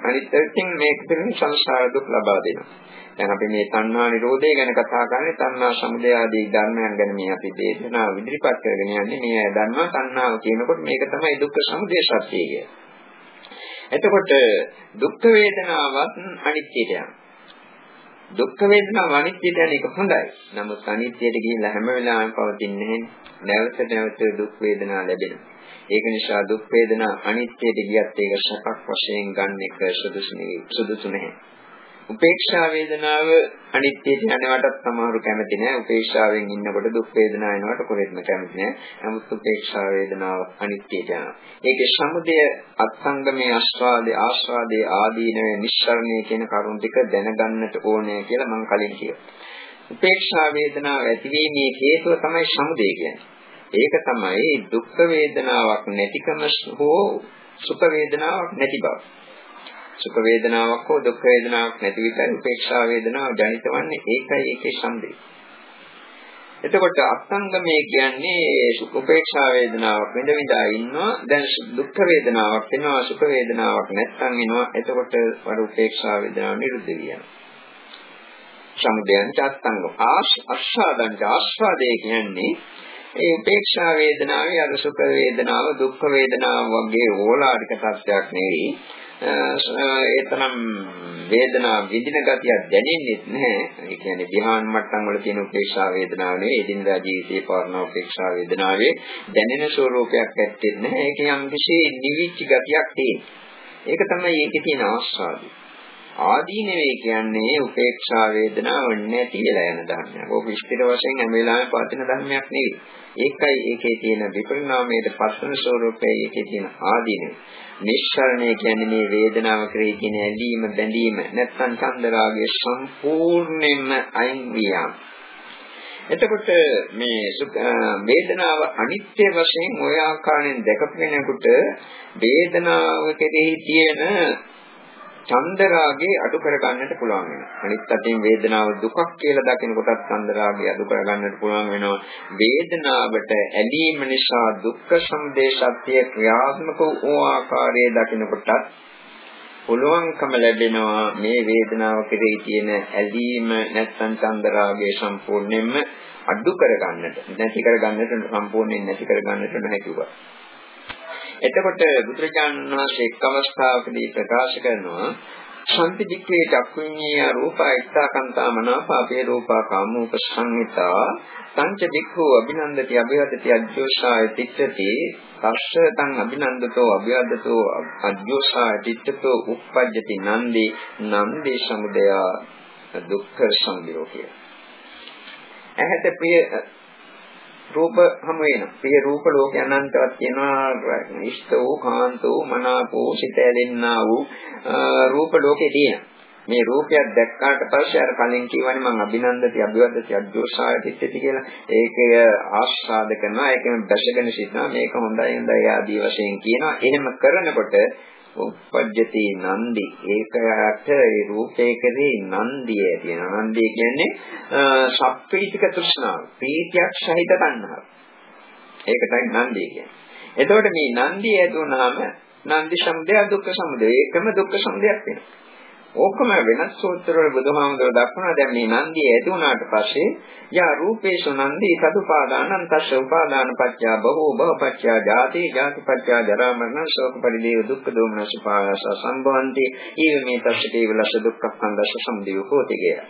අනිත් පැත්තෙන් මේක තුළින් සංසාර දුක් ලබා දෙනවා. දැන් අපි මේ තණ්හා නිරෝධය ගැන කතා කරන්නේ තණ්හා සමුදය ආදී ධර්මයන් ගැන මේ අපි දේශනාව ඉදිරිපත් කරගෙන යන්නේ මේ ධර්ම තණ්හාව කියනකොට මේක තමයි දුක්ඛ සමුදය සත්‍යය කියන්නේ. එතකොට දුක් වේදනාවත් අනිත්‍යයට යනවා. දුක් වේදනාව අනිත්‍යයට යන එක හොඳයි. නමුත් අනිත්‍යයට ගිහිල්ලා හැම වෙලාවෙම පවතින්නේ නැවත නැවත දුක් වේදනා ලැබෙනවා. ඒක නිසා දුක් වේදනා අනිත්‍යයට ගියත් ඒක සැපක් වශයෙන් ගන්න එක සුදුසු නෙවෙයි. සුදුසු නැහැ. උපේක්ෂා වේදනාව අනිත්‍යයට යනවටත් සමහරු කැමති නෑ. උපේක්ෂාවෙන් ඉන්නකොට දුක් වේදනාව එනවට කොහෙත්ම කැමති නෑ. නමුත් උපේක්ෂා වේදනාව අනිත්‍යයට යනවා. ඒකේ සමුදය අත්සංගමේ ආස්වාදේ ආස්වාදේ ආදීනවේ නිස්සරණය කියන කරුණු ටික දැනගන්නට ඕනේ කියලා මම කලින් කිව්වා. උපේක්ෂා වේදනාව ඇතිවීමේ හේතුව තමයි සමුදය කියන්නේ. ඒක තමයි දුක් වේදනාවක් නැතිකම හෝ සුඛ වේදනාවක් නැති බව. සුඛ වේදනාවක් හෝ දුක් වේදනාවක් නැති විතරයි උපේක්ෂා වේදනාව ජනිත වන්නේ ඒකයි ඒකේ සම්දේ. එතකොට අත්ංගමේ කියන්නේ සුඛ උපේක්ෂා වේදනාවක් විඳ විඳා ඉන්නවා දැන් දුක් වේදනාවක් එනවා සුඛ වේදනාවක් නැත්නම් එනවා එතකොට වර උපේක්ෂා වේදනාව නිරුද්ධ වෙනවා. සමුදයන් චත්තංග ආස්වාදං ආස්වාදේ කියන්නේ ඒ උපේක්ෂා වේදනාවේ අර සුඛ වේදනාව දුක්ඛ වේදනාව වගේ ඕලාරික තත්ත්වයක් නෙවෙයි ඒතරම් වේදනාව විඳින ගතියක් දැනෙන්නේ නැහැ. ඒ කියන්නේ ධ්‍යාන මට්ටම් වල තියෙන උපේක්ෂා වේදනාව නෙවෙයි එදිනදා ජීවිතයේ පවර්ණ උපේක්ෂා වේදනාවේ දැනෙන ස්වરૂපයක් ඇත්තේ නැහැ. ඒක යම් කිසි නිවිච්ච ගතියක් තියෙනවා. ඒක තමයි ඒකේ තියෙන ආස්වාදය. ආදීනවේ කියන්නේ උපේක්ෂා වේදනාව නැති වෙලා යන ධර්මයක්. ඕක විස්තර වශයෙන් හැම වෙලාවෙම පවතින ධර්මයක් නෙවෙයි. ඒකයි ඒකේ තියෙන විපරිණාමයේ පස්වන ස්වરૂපයේ ඒකේ තියෙන ආදීනව. නිස්සරණය කියන්නේ මේ වේදනාව කෙරෙහි තියෙන ඇලීම බැඳීම නැත්නම් ඡන්ද රාගයේ සම්පූර්ණයෙන්ම අයින් වියාම. එතකොට මේ වේදනාව අනිත්‍ය වශයෙන් ওই ආකාරයෙන් දැකපු කෙනෙකුට වේදනාව කෙරෙහි තියෙන චන්දරාගේ අඩු කරගන්නට පුළුවන් වෙනවා. අනිත් අතින් වේදනාව දුකක් කියලා දකින කොටත් චන්දරාගේ අඩු කරගන්නට පුළුවන් වෙනවා. වේදනාවට ඇලීම නිසා දුක්ඛ සමුදය සත්‍ය ක්‍රියාත්මක වූ ආකාරයේ දකින කොටත් පුළුවන්කම ලැබෙනවා මේ වේදනාව කෙරෙහි තියෙන ඇලීම නැත්නම් චන්දරාගේ සම්පූර්ණයෙන්ම අඩු කරගන්නට නැති කරගන්නට සම්පූර්ණයෙන් නැති කරගන්නට නොහැකියි. එතකොට බුදුරජාණන් වහන්සේ එක් අවස්ථාවකදී ප්‍රකාශ කරනවා සම්පිදික්කේ චක්කුඤ්ඤය රූපා ඉත්තාකන්තා මනාපාපේ රූපා කාමෝප සංහිතා සංච වික්ඛෝ අභිනන්දති අභිවදති අජ්ජෝසාය තිත්තති තස්ස තං අභිනන්දතෝ අභිවදතෝ අජ්ජෝසාය තිත්තතෝ උප්පජ්ජති නන්දි නන්දි සමුදය දුක්ඛ සංයෝගය ඇහැට ප්‍රිය රූප හමු වෙනවා. පිය රූප ලෝක අනන්තවත් තියෙනවා. ඉෂ්ට වූ කාන්ත වූ මනාපෝ සිත ඇලෙන්නා වූ රූප ලෝකේ තියෙනවා. මේ රූපයක් දැක්කාට පස්සේ අර කලින් කියවනේ මම අභිනන්දති අභිවදති අද්දෝසාය තිස්සති කියලා. ඒකය ආස්වාද කරනවා. ඒකෙන් දැසගෙන සිටිනවා. මේක හොඳයි හොඳයි ආදී වශයෙන් කියනවා. එහෙම කරනකොට උපජ්ජති නන්දි. ඒකයට ඒ රූපේ කෙරේ නන්දිය තියෙනවා නන්දිය කියන්නේ සප්පීතික තෘෂ්ණාව. ප්‍රීතියක් සහිත තණ්හාව. ඒකටයි නන්දිය කියන්නේ. එතකොට මේ නන්දිය ඇතුණාම නන්දි සමුදය දුක්ඛ සමුදය. ඒකම දුක්ඛ සමුදයක් වෙනවා. ඕකම වෙනස් සූත්‍ර වල බුදුහාමුදුරුවෝ දක්වනවා දැන් මේ නන්දිය ඇති වුණාට පස්සේ යා රූපේසු නන්දි සදුපාදානං තස්ස උපාදාන පත්‍ය බහෝ බහ පත්‍ය ජාති ජාති පත්‍ය ජරා මරණ ශෝක පරිදේව දුක්ඛ දෝමනස පායස සම්භවಂತಿ ඊව මේ තස්ස කේවලස දුක්ඛ සංදස සම්දිය හෝති කියලා.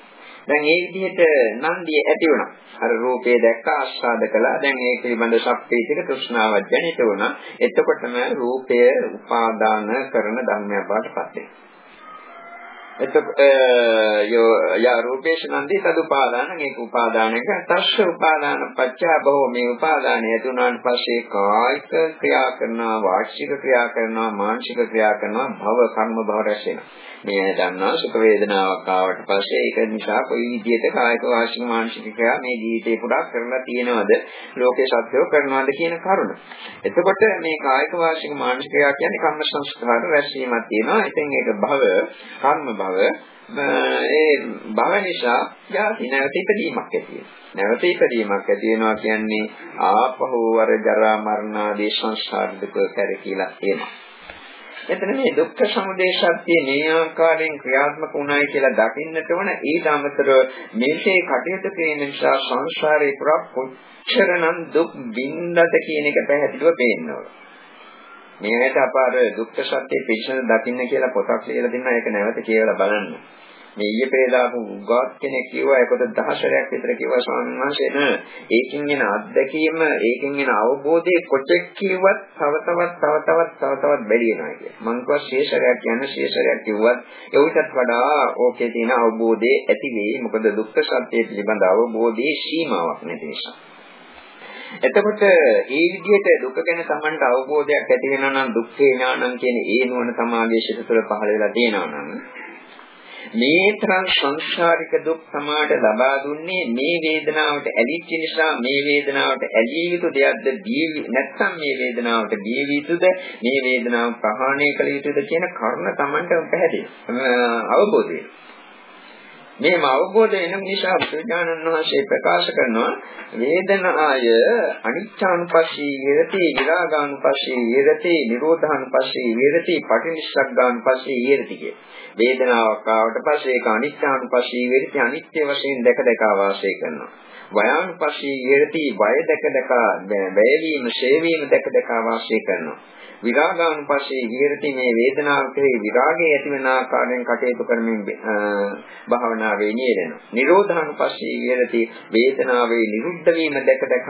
දැන් මේ විදිහට නන්දිය ඇති වුණා. අර රූපේ දැක්ක ආස්වාද කළා. දැන් ඒ පිළිබඳ ශක්තියක තෘෂ්ණාවක් ජනිත වුණා. එතකොටම රූපය උපාදාන කරන ධර්මයක් බවට පත් වෙනවා. එතකොට යෝ යා රූපේශනන්දී තදුපාදාන මේක උපාදානයක තස්ස උපාදාන පච්චා බහෝ මේ උපාදානය ඇතුණාන් පස්සේ කායික ක්‍රියා කරනවා වාචික ක්‍රියා කරනවා මානසික ක්‍රියා කරනවා භව කර්ම භව රැස් වෙනවා මේ දන්නා සුඛ වේදනාවක් ආවට පස්සේ ඒක නිසා කොයි විදිහට කායික වාචික මානසික ක්‍රියා මේ ජීවිතේ පුරා කරලා තියෙනවද ලෝකේ සත්‍යෝ කරනවද කියන කරුණ. එතකොට මේ කායික වාචික මානසික ක්‍රියා කියන්නේ කම්ම සංස්කාර රැස්වීමක් තියෙනවා. ඉතින් ඒක භව කර්ම භව ඒ භව නිසා යාති නැවත ඉපදීමක් ඇති වෙනවා. නැවත ඉපදීමක් ඇති වෙනවා කියන්නේ ආපහු අර ජරා මරණ ආදී සංස්කාර දුක කැරකිලා එනවා. එතන මේ දුක්ඛ සමුදය සත්‍ය මේ ආකාරයෙන් ක්‍රියාත්මක වුණායි කියලා දකින්නට ඕන ඊට අමතරව මේකේ කටයුතු කිරීම නිසා සංසාරේ පුරා කොච්චරනම් දුක් විඳද කියන එක පැහැදිලිව පේනවා. මේකට අප අර දුක්ඛ සත්‍ය පිළිසඳ දකින්න කියලා පොතක් ලියලා දෙන්නා ඒක නැවත කියවලා බලන්න. මේ ඊයේ පෙරේදාපු උගත් කෙනෙක් කිව්වා ඒකට දහසරයක් විතර කිව්වා ස්වාමීන් වහන්සේ න ඒකින් එන අත්දැකීම ඒකින් එන අවබෝධය කොටෙක් කිව්වත් තව තවත් තව තවත් තව තවත් බැරි වෙනවා කිය. මං කිව්වා ශේෂරයක් කියන්නේ ශේෂරයක් කිව්වත් ඒකට වඩා ඕකේ තියෙන අවබෝධය ඇති වෙයි. මොකද දුක්ඛ සත්‍ය පිළිබඳ අවබෝධයේ සීමාවක් නැති නිසා. එතකොට මේ විදිහට දුක ගැන Tamanට අවබෝධයක් ඇති වෙනවා නම් දුක්ඛේ ඥානං කියන ඒ නුවණ තමාගේ සිත තුළ පහළ වෙලා තියෙනවා නම් මේ තරම් සංසාරික දුක් සමාඩ ලබා දුන්නේ මේ වේදනාවට ඇලිච්ච නිසා මේ වේදනාවට ඇලිය යුතු දෙයක්ද බිය නැත්නම් මේ වේදනාවට බිය යුතුද මේ වේදනාව ප්‍රහාණය කළ යුතුද කියන කරුණ Tamanට පැහැදිලි අවබෝධය. මේම අවබෝධ වෙන නිසා බුදුජානන් වහන්සේ ප්‍රකාශ කරනවා වේදනාය අනිච්චානුපස්සී විරති විරාගානුපස්සී විරති නිරෝධානුපස්සී විරති පටිනිස්සග්ගානුපස්සී විරති කිය. වේදනාවක් ආවට පස්සේ ඒක අනිච්චානුපස්සී විරති අනිත්‍ය වශයෙන් දැක දැක වාසය කරනවා. වයානුපස්සී විරති වය දැක දැක වැයවීම, ශේවීම දැක දැක වාසය කරනවා. විරාගානුපස්සේ විහෙරති මේ වේදනාව කෙරෙහි විරාගය ඇති වෙන ආකාරයෙන් කටයුතු කරමින් භාවනාවේ නියැලෙනවා. නිරෝධානුපස්සේ විහෙරති වේදනාවේ නිරුද්ධ වීම දැක දැක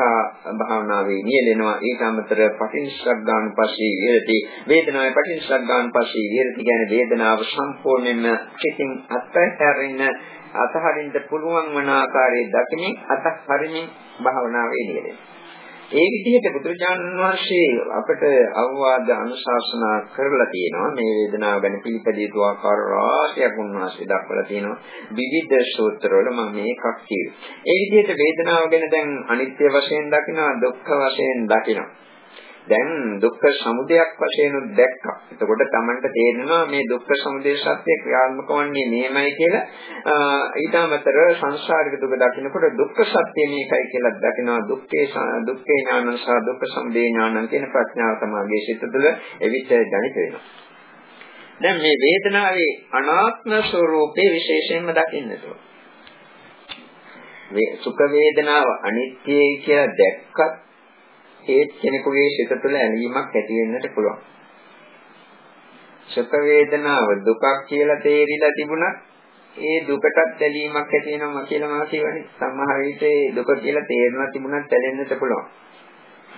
භාවනාවේ නියැලෙනවා. ඊට අමතර පටිච්චසමුප්පාදානුපස්සේ විහෙරති වේදනාවේ පටිච්චසමුප්පාදානුපස්සේ විහෙරති කියන්නේ වේදනාව සම්පූර්ණයෙන්ම සිතින් අත්හැරින්න අතහරින්න පුළුවන් වන ආකාරයේ දකිමින් අතහරිමින් භාවනාවේ නියැලෙනවා. ඒ විදිහට බුදුරජාණන් වහන්සේ අපට අවවාද අනුශාසනා කරලා තියෙනවා මේ වේදනාව ගැන පිළිපදිය යුතු ආකාර රාශියක් උන්වහන්සේ දක්වලා තියෙනවා විවිධ සූත්‍රවල මම මේකක් කියුවේ. ඒ විදිහට වේදනාව ගැන දැන් අනිත්‍ය වශයෙන් දකිනවා දුක්ඛ වශයෙන් දකිනවා. දැන් දුක්ඛ සමුදයක් වශයෙන් දැක්කා. එතකොට Tamanට තේරෙනවා මේ දුක්ඛ සමුදය සත්‍ය ක්‍රියාත්මක වන්නේ මේමයි කියලා. ඊට අමතරව සංසාරික දුක දකිනකොට දුක්ඛ සත්‍ය මේකයි කියලා දකිනවා. දුක්ඛේ දුක්ඛේ ඥානං සහ දුක්ඛ සමුදය ඥානං කියන ප්‍රඥාව තමයි සිත තුළ එවිට දැනිට වෙනවා. දැන් මේ වේදනාවේ අනාත්ම ස්වરૂපේ විශේෂයෙන්ම දකින්නට සුඛ වේදනාව අනිත්‍යයි කියලා දැක්කත් ඒ කෙනෙකුගේ සිත තුළ ඇලීමක් ඇති වෙන්නට පුළුවන්. සුඛ වේදනාව දුකක් කියලා තේරිලා තිබුණත් ඒ දුකටත් ඇලීමක් ඇති වෙනවා කියලා මම කියවනේ. සමහර විට ඒ දුක කියලා තේරුණා තිබුණත් ඇලෙන්නට පුළුවන්.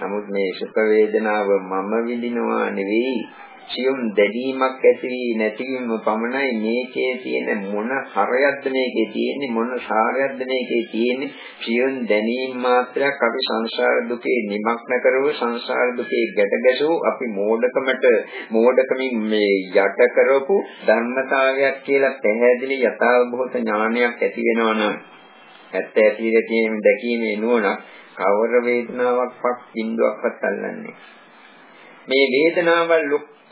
නමුත් මේ සුඛ වේදනාව මම විඳිනවා නෙවෙයි සියුම් දැඩීමක් ඇති වී නැතිවීම පමණයි මේකේ තියෙන මොන හරයක්ද මේකේ තියෙන්නේ මොන සාරයක්ද මේකේ තියෙන්නේ. සියුම් දැනීම මාත්‍රයක් අපි සංසාර දුකේ නිමග්න කරව සංසාර දුකේ ගැට ගැසූ අපි මෝඩකමට මෝඩකමින් මේ යට කරපු ධර්මතාවයක් කියලා පැහැදිලි යථාභූත ඥානයක් ඇති වෙනවා නම් ඇත්ත ඇතිද කියන දැකීමේ නුවණ කවර වේදනාවක් පක් බින්දුවක්වත් අල්ලන්නේ. මේ වේදනාවල්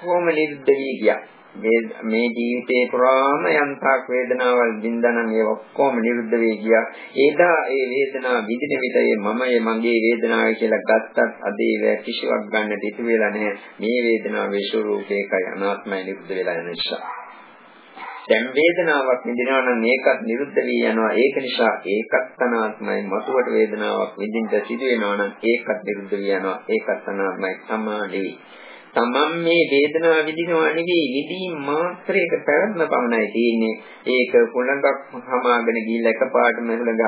ඔක්කොම නිරුද්ධ වී ගියා. මේ මේ ජීවිතේ පුරාම යන්තාක් වේදනාවල් වින්දානම් ඒ ඔක්කොම නිරුද්ධ වෙයි ගියා. ඒදා ඒ වේදනාව විඳින විට ඒ මමයේ මගේ වේදනාව කියලා ගත්තත් අද ඒ කිසිවක් ගන්නට ඉතු වෙලා නැහැ. මේ වේදනාවේ ස්වરૂපේකයි අනාත්මයි නිරුද්ධ වෙලා යන නිසා. දැන් වේදනාවක් විඳිනවා නම් ඒකත් නිරුද්ධ වී යනවා. ඒක නිසා ඒකත් අනාත්මයි. මතුවට වේදනාවක් විඳින්න සිදු වෙනවා නම් ඒකත් නිරුද්ධ වී යනවා. ඒකත් අනාත්මයි. සමානයි. තමන් මේ වේදනාව විඳිනවා නෙවෙයි විඳීම් මාත්‍රයක පැවැත්ම පමණයි තියෙන්නේ. ඒක කුලඟක් හමාගෙන ගිහිල්ලා එකපාරටම හුලඟ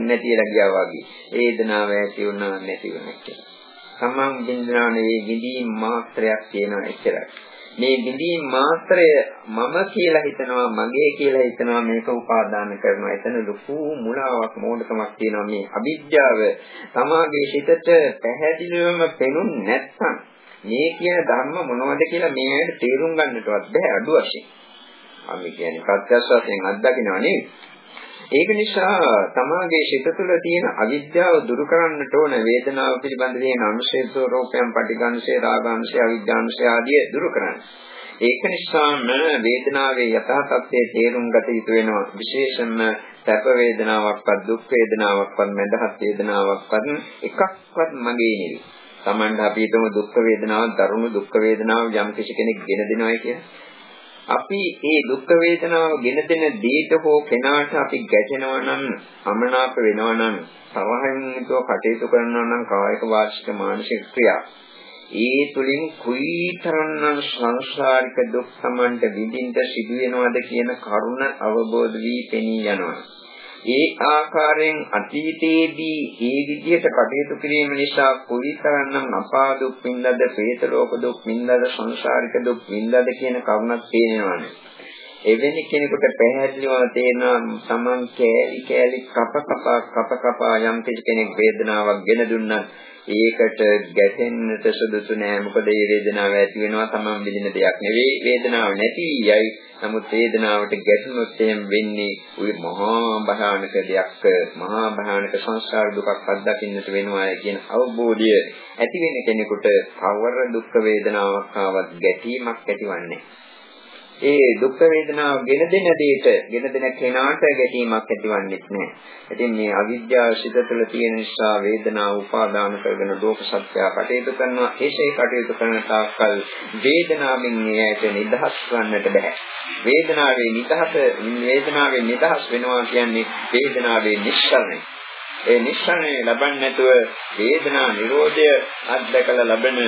නැතිලා ගියා වගේ. වේදනාව ඇති වුණා නැති වුණා කියලා. තමන් විඳිනවා නෙවෙයි විඳීම් මාත්‍රයක් තියෙනවා එච්චරයි. මේ විඳීම් මාත්‍රය මම කියලා හිතනවා මගේ කියලා හිතනවා මේක උපාදාන කරනවා එතන ලොකු මුලාවක් මෝඩකමක් තියෙනවා මේ අවිද්‍යාව තමාගේ හිතට පැහැදිලිවම පෙනුන් නැත්නම් මේ කියන ධර්ම මොනවද කියලා මේ ඇයිද තේරුම් ගන්නටවත් බෑ අඩු වශයෙන්. අපි කියන්නේ ප්‍රත්‍යක්ෂ වශයෙන් අත්දකින්නව නෙවෙයි. ඒක නිසා තමාගේ සිත තුළ තියෙන අවිද්‍යාව දුරු කරන්නට ඕන වේදනාව පිළිබඳ තියෙන අනුශය ස්වરૂපයන් පටිඝංශය රාගංශය අවිද්‍යාංශය ආදී දුරු කරන්න. ඒක නිසාම වේදනාවේ යථා තත්ත්වයේ තේරුම් ගත යුතු වෙනවා. විශේෂයෙන්ම සැප වේදනාවක්වත් දුක් වේදනාවක්වත් මඳහත් වේදනාවක්වත් එකක්වත් මගේ නෙවෙයි. Tamanda අපි හිතමු දුක් වේදනාව, දරුණු දුක් වේදනාව යම් කිසි කෙනෙක් ගෙන දෙනවා කියලා. අපි ඒ දුක් වේදනාව ගෙන දෙන දීට හෝ කෙනාට අපි ගැටෙනවා නම් අමනාප වෙනවා නම් සවහින් හිතුව කටයුතු කරනවා නම් කායික වාචික මානසික ක්‍රියා ඒ තුලින් කුයිතරම්නම් සංසාරික දුක් සමන්ට විඳින්න සිදු වෙනවද කියන කරුණ අවබෝධ වී පෙනී යනවා ඒ ආකාරයෙන් අතීතයේදී ඒ විදිහට කටයුතු කිරීම නිසා කුලිතරන්නම් අපා දුක් විඳද, പ്രേත ලෝක දුක් විඳද, සංසාරික දුක් විඳද කියන කරුණක් තේරෙනවානේ. එවැනි කෙනෙකුට පැහැදිලිවම තේරෙනවා සමන් කෑලි කෑලි කප කප කප කප යම් කෙනෙක් වේදනාවක් ගෙන දුන්නා ඒකට ගැටෙන්නට සුදුසු නෑ මොකද මේ වේදනාව ඇති වෙනවා තමන් විඳින දෙයක් නෙවෙයි වේදනාව නැති යයි නමුත් වේදනාවට ගැටුනොත් එහෙම වෙන්නේ උයි මහා භයානක දෙයක් මහා භයානක සංසාර දුකක් අත්දකින්නට වෙනවා කියන අවබෝධය ඇති වෙන කෙනෙකුට කවර දුක් වේදනාවක් ආවත් ගැටීමක් ඇතිවන්නේ. ඒ දුක් වේදනාව ගෙන දෙන දෙයට ගෙන දෙන කෙනාට ගැටීමක් ඇතිවන්නේ නැහැ. ඉතින් මේ අවිද්‍යාව සිත තුළ තියෙන නිසා වේදනාව උපාදාන කරගෙන ලෝක සත්‍යය කටයුතු කරනවා. ඒසේ කටයුතු කරන තාක්කල් වේදනාවෙන් මෙයට නිදහස් වන්නට බෑ. වේදනාවේ නිදහස වේදනාවේ නිදහස් වෙනවා කියන්නේ වේදනාවේ නිස්සරණය. ඒ නිස්සරණය ලබන්නේ නැතුව වේදනා නිරෝධය අත්දකලා ලබන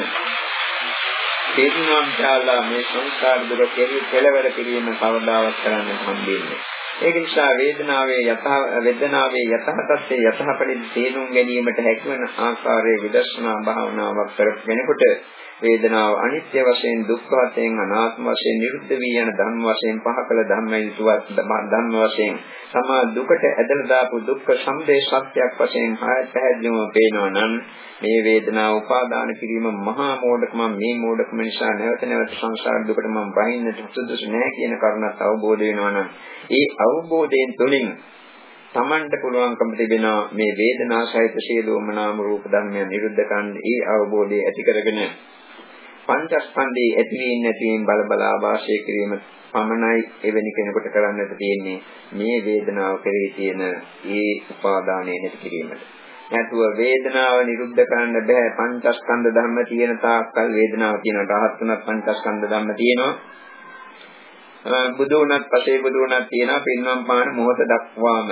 තේරුම් ගන්නවා මේ සංසාර දුක කෙලවර කිරීම කවදාවත් කරන්න හම්බෙන්නේ. ඒක නිසා වේදනාවේ යථ වේදනාවේ යථාතත්ත්වයේ යථාපරිදි තේරුම් ගැනීමට හැකිවන ආකාරයේ විදර්ශනා භාවනාවක් කරපු වෙනකොට වේදනාව අනිත්‍ය වශයෙන් දුක්ඛ වශයෙන් අනාත්ම වශයෙන් නිරුද්ධ වී යන ධර්ම වශයෙන් පහකල ධර්ම යුතුවත් ධර්ම වශයෙන් තමා දුකට ඇදලා දාපු දුක්ඛ සම්දේ සත්‍යයක් වශයෙන් පැහැදිලිවම පේනවා නම් මේ වේදනාව උපාදාන කිරීම මහා මෝඩකම මේ මෝඩකම නිසා නැවත නැවත සංසාර දුකට මම වහින්නට සුදුසු නැහැ කියන කරුණත් අවබෝධ වෙනවා නම් ඒ අවබෝධයෙන් තුලින් තමන්ට පුළුවන්කම තිබෙනවා මේ වේදනා සහිත සියලුම නාම රූප ධර්මයන් නිරුද්ධ කරන්න ඒ අවබෝධය ඇති කරගෙන පංචස්කන්ධයේ ඇතිවීම නැතිවීම බල බලා වාසය කිරීම පමණයි එවැනි කෙනෙකුට කරන්නට තියෙන්නේ මේ වේදනාව කෙරෙහි තියෙන ඒ උපාදානය නැති කිරීමට. නැතුව වේදනාව නිරුද්ධ කරන්න බෑ පංචස්කන්ධ ධර්ම තියෙන තාක්කල් වේදනාව තියෙනවා. රහත් තුනක් පංචස්කන්ධ ධර්ම තියෙනවා. බුදු වුණත් පසේ බුදු වුණත් තියෙනවා පින්නම් පාන මොහොත දක්වාම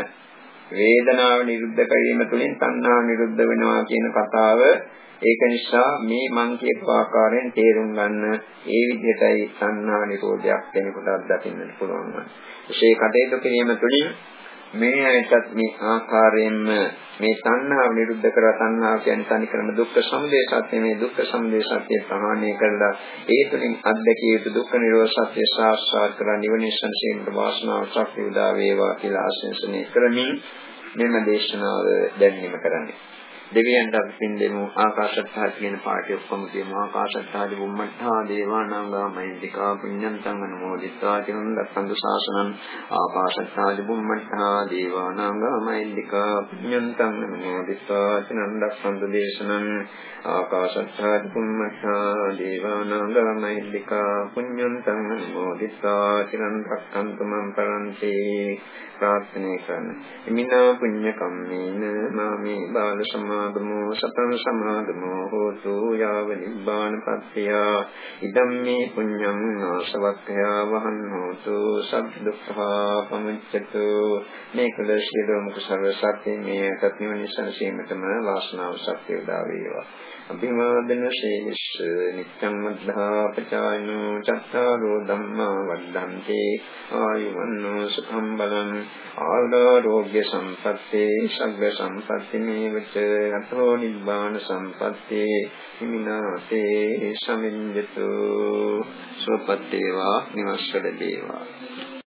වේදනාව නිරුද්ධ කිරීම තුළින් තණ්හා නිරුද්ධ වෙනවා කියන කතාව ඒක නිසා මේ මං කියපු ආකාරයෙන් තේරුම් ගන්න ඒ විදිහටයි සංහා නිරෝධයක් කෙනෙකුට අත්දකින්නට පුළුවන් වන්නේ. ඒ කටයුතු කිරීම තුළින් මේ ඇයිටත් මේ ආකාරයෙන්ම මේ සංහාව නිරුද්ධ කරලා සංහාව කියන්නේ තනිකරම දුක්ඛ සමුදය සත්‍ය මේ දුක්ඛ සමුදය සත්‍ය ප්‍රහාණය කරලා ඒ තුළින් අත්දැකිය යුතු දුක්ඛ නිරෝධ සත්‍ය සාක්ෂාත් කර නිවන සංසීමට වාසනාව ශක්ති උදා වේවා කියලා ආශිර්වාදනය කරමින් මෙම දේශනාව දැන්වීම කරන්නේ දෙවියන්ට අපි පින් දෙමු. ආකාශත්හා කියන පාඩිය ඔක්කොම කියමු. ආකාශත්හා දුම්මත්හා දේවානාංගා මහින්දිකා පුඤ්ඤන්තං අනුමෝදිතා චිරන් රක්ඛන්තු ශාසනං. ආකාශත්හා දුම්මත්හා දේවානාංගා මහින්දිකා පුඤ්ඤන්තං අනුමෝදිතා චිරන් රක්ඛන්තු දේශනං. ආකාශත්හා දුම්මත්හා දේවානාංගා මහින්දිකා පුඤ්ඤන්තං අනුමෝදිතා චිරන් රක්ඛන්තු මං පරන්ති. ප්‍රාර්ථනා කරමි. මිනා පුඤ්ඤ කම්මේන මාමේ බාල සමා සමාගමෝ සතං සමාගමෝ හෝතු යාව නිබ්බාන පත්‍ය ඉදම්මේ පුඤ්ඤං ආසවක්ඛයා වහන් හෝතු සබ්බ දුක්ඛා පමුච්ඡතු මේ කළ සියලුම කුසල සත්‍ය මේ සත්‍යවනිසන සීමතම වාසනාව සත්‍ය උදා වේවා අභිවාදන ශේෂ නිච්ඡං මද්ධා පචායනෝ චත්තාරෝ ධම්මා වද්දන්ති ආයුවන්නෝ සුඛම් බලං ආරෝග්‍ය සම්පත්තේ සග්ග සම්පatti මේවච අතෝ නිබ්බාන සම්පත්තේ හිමිනාසේ සමින්දතු සෝපත්තේවා නිවස්සද දේවා.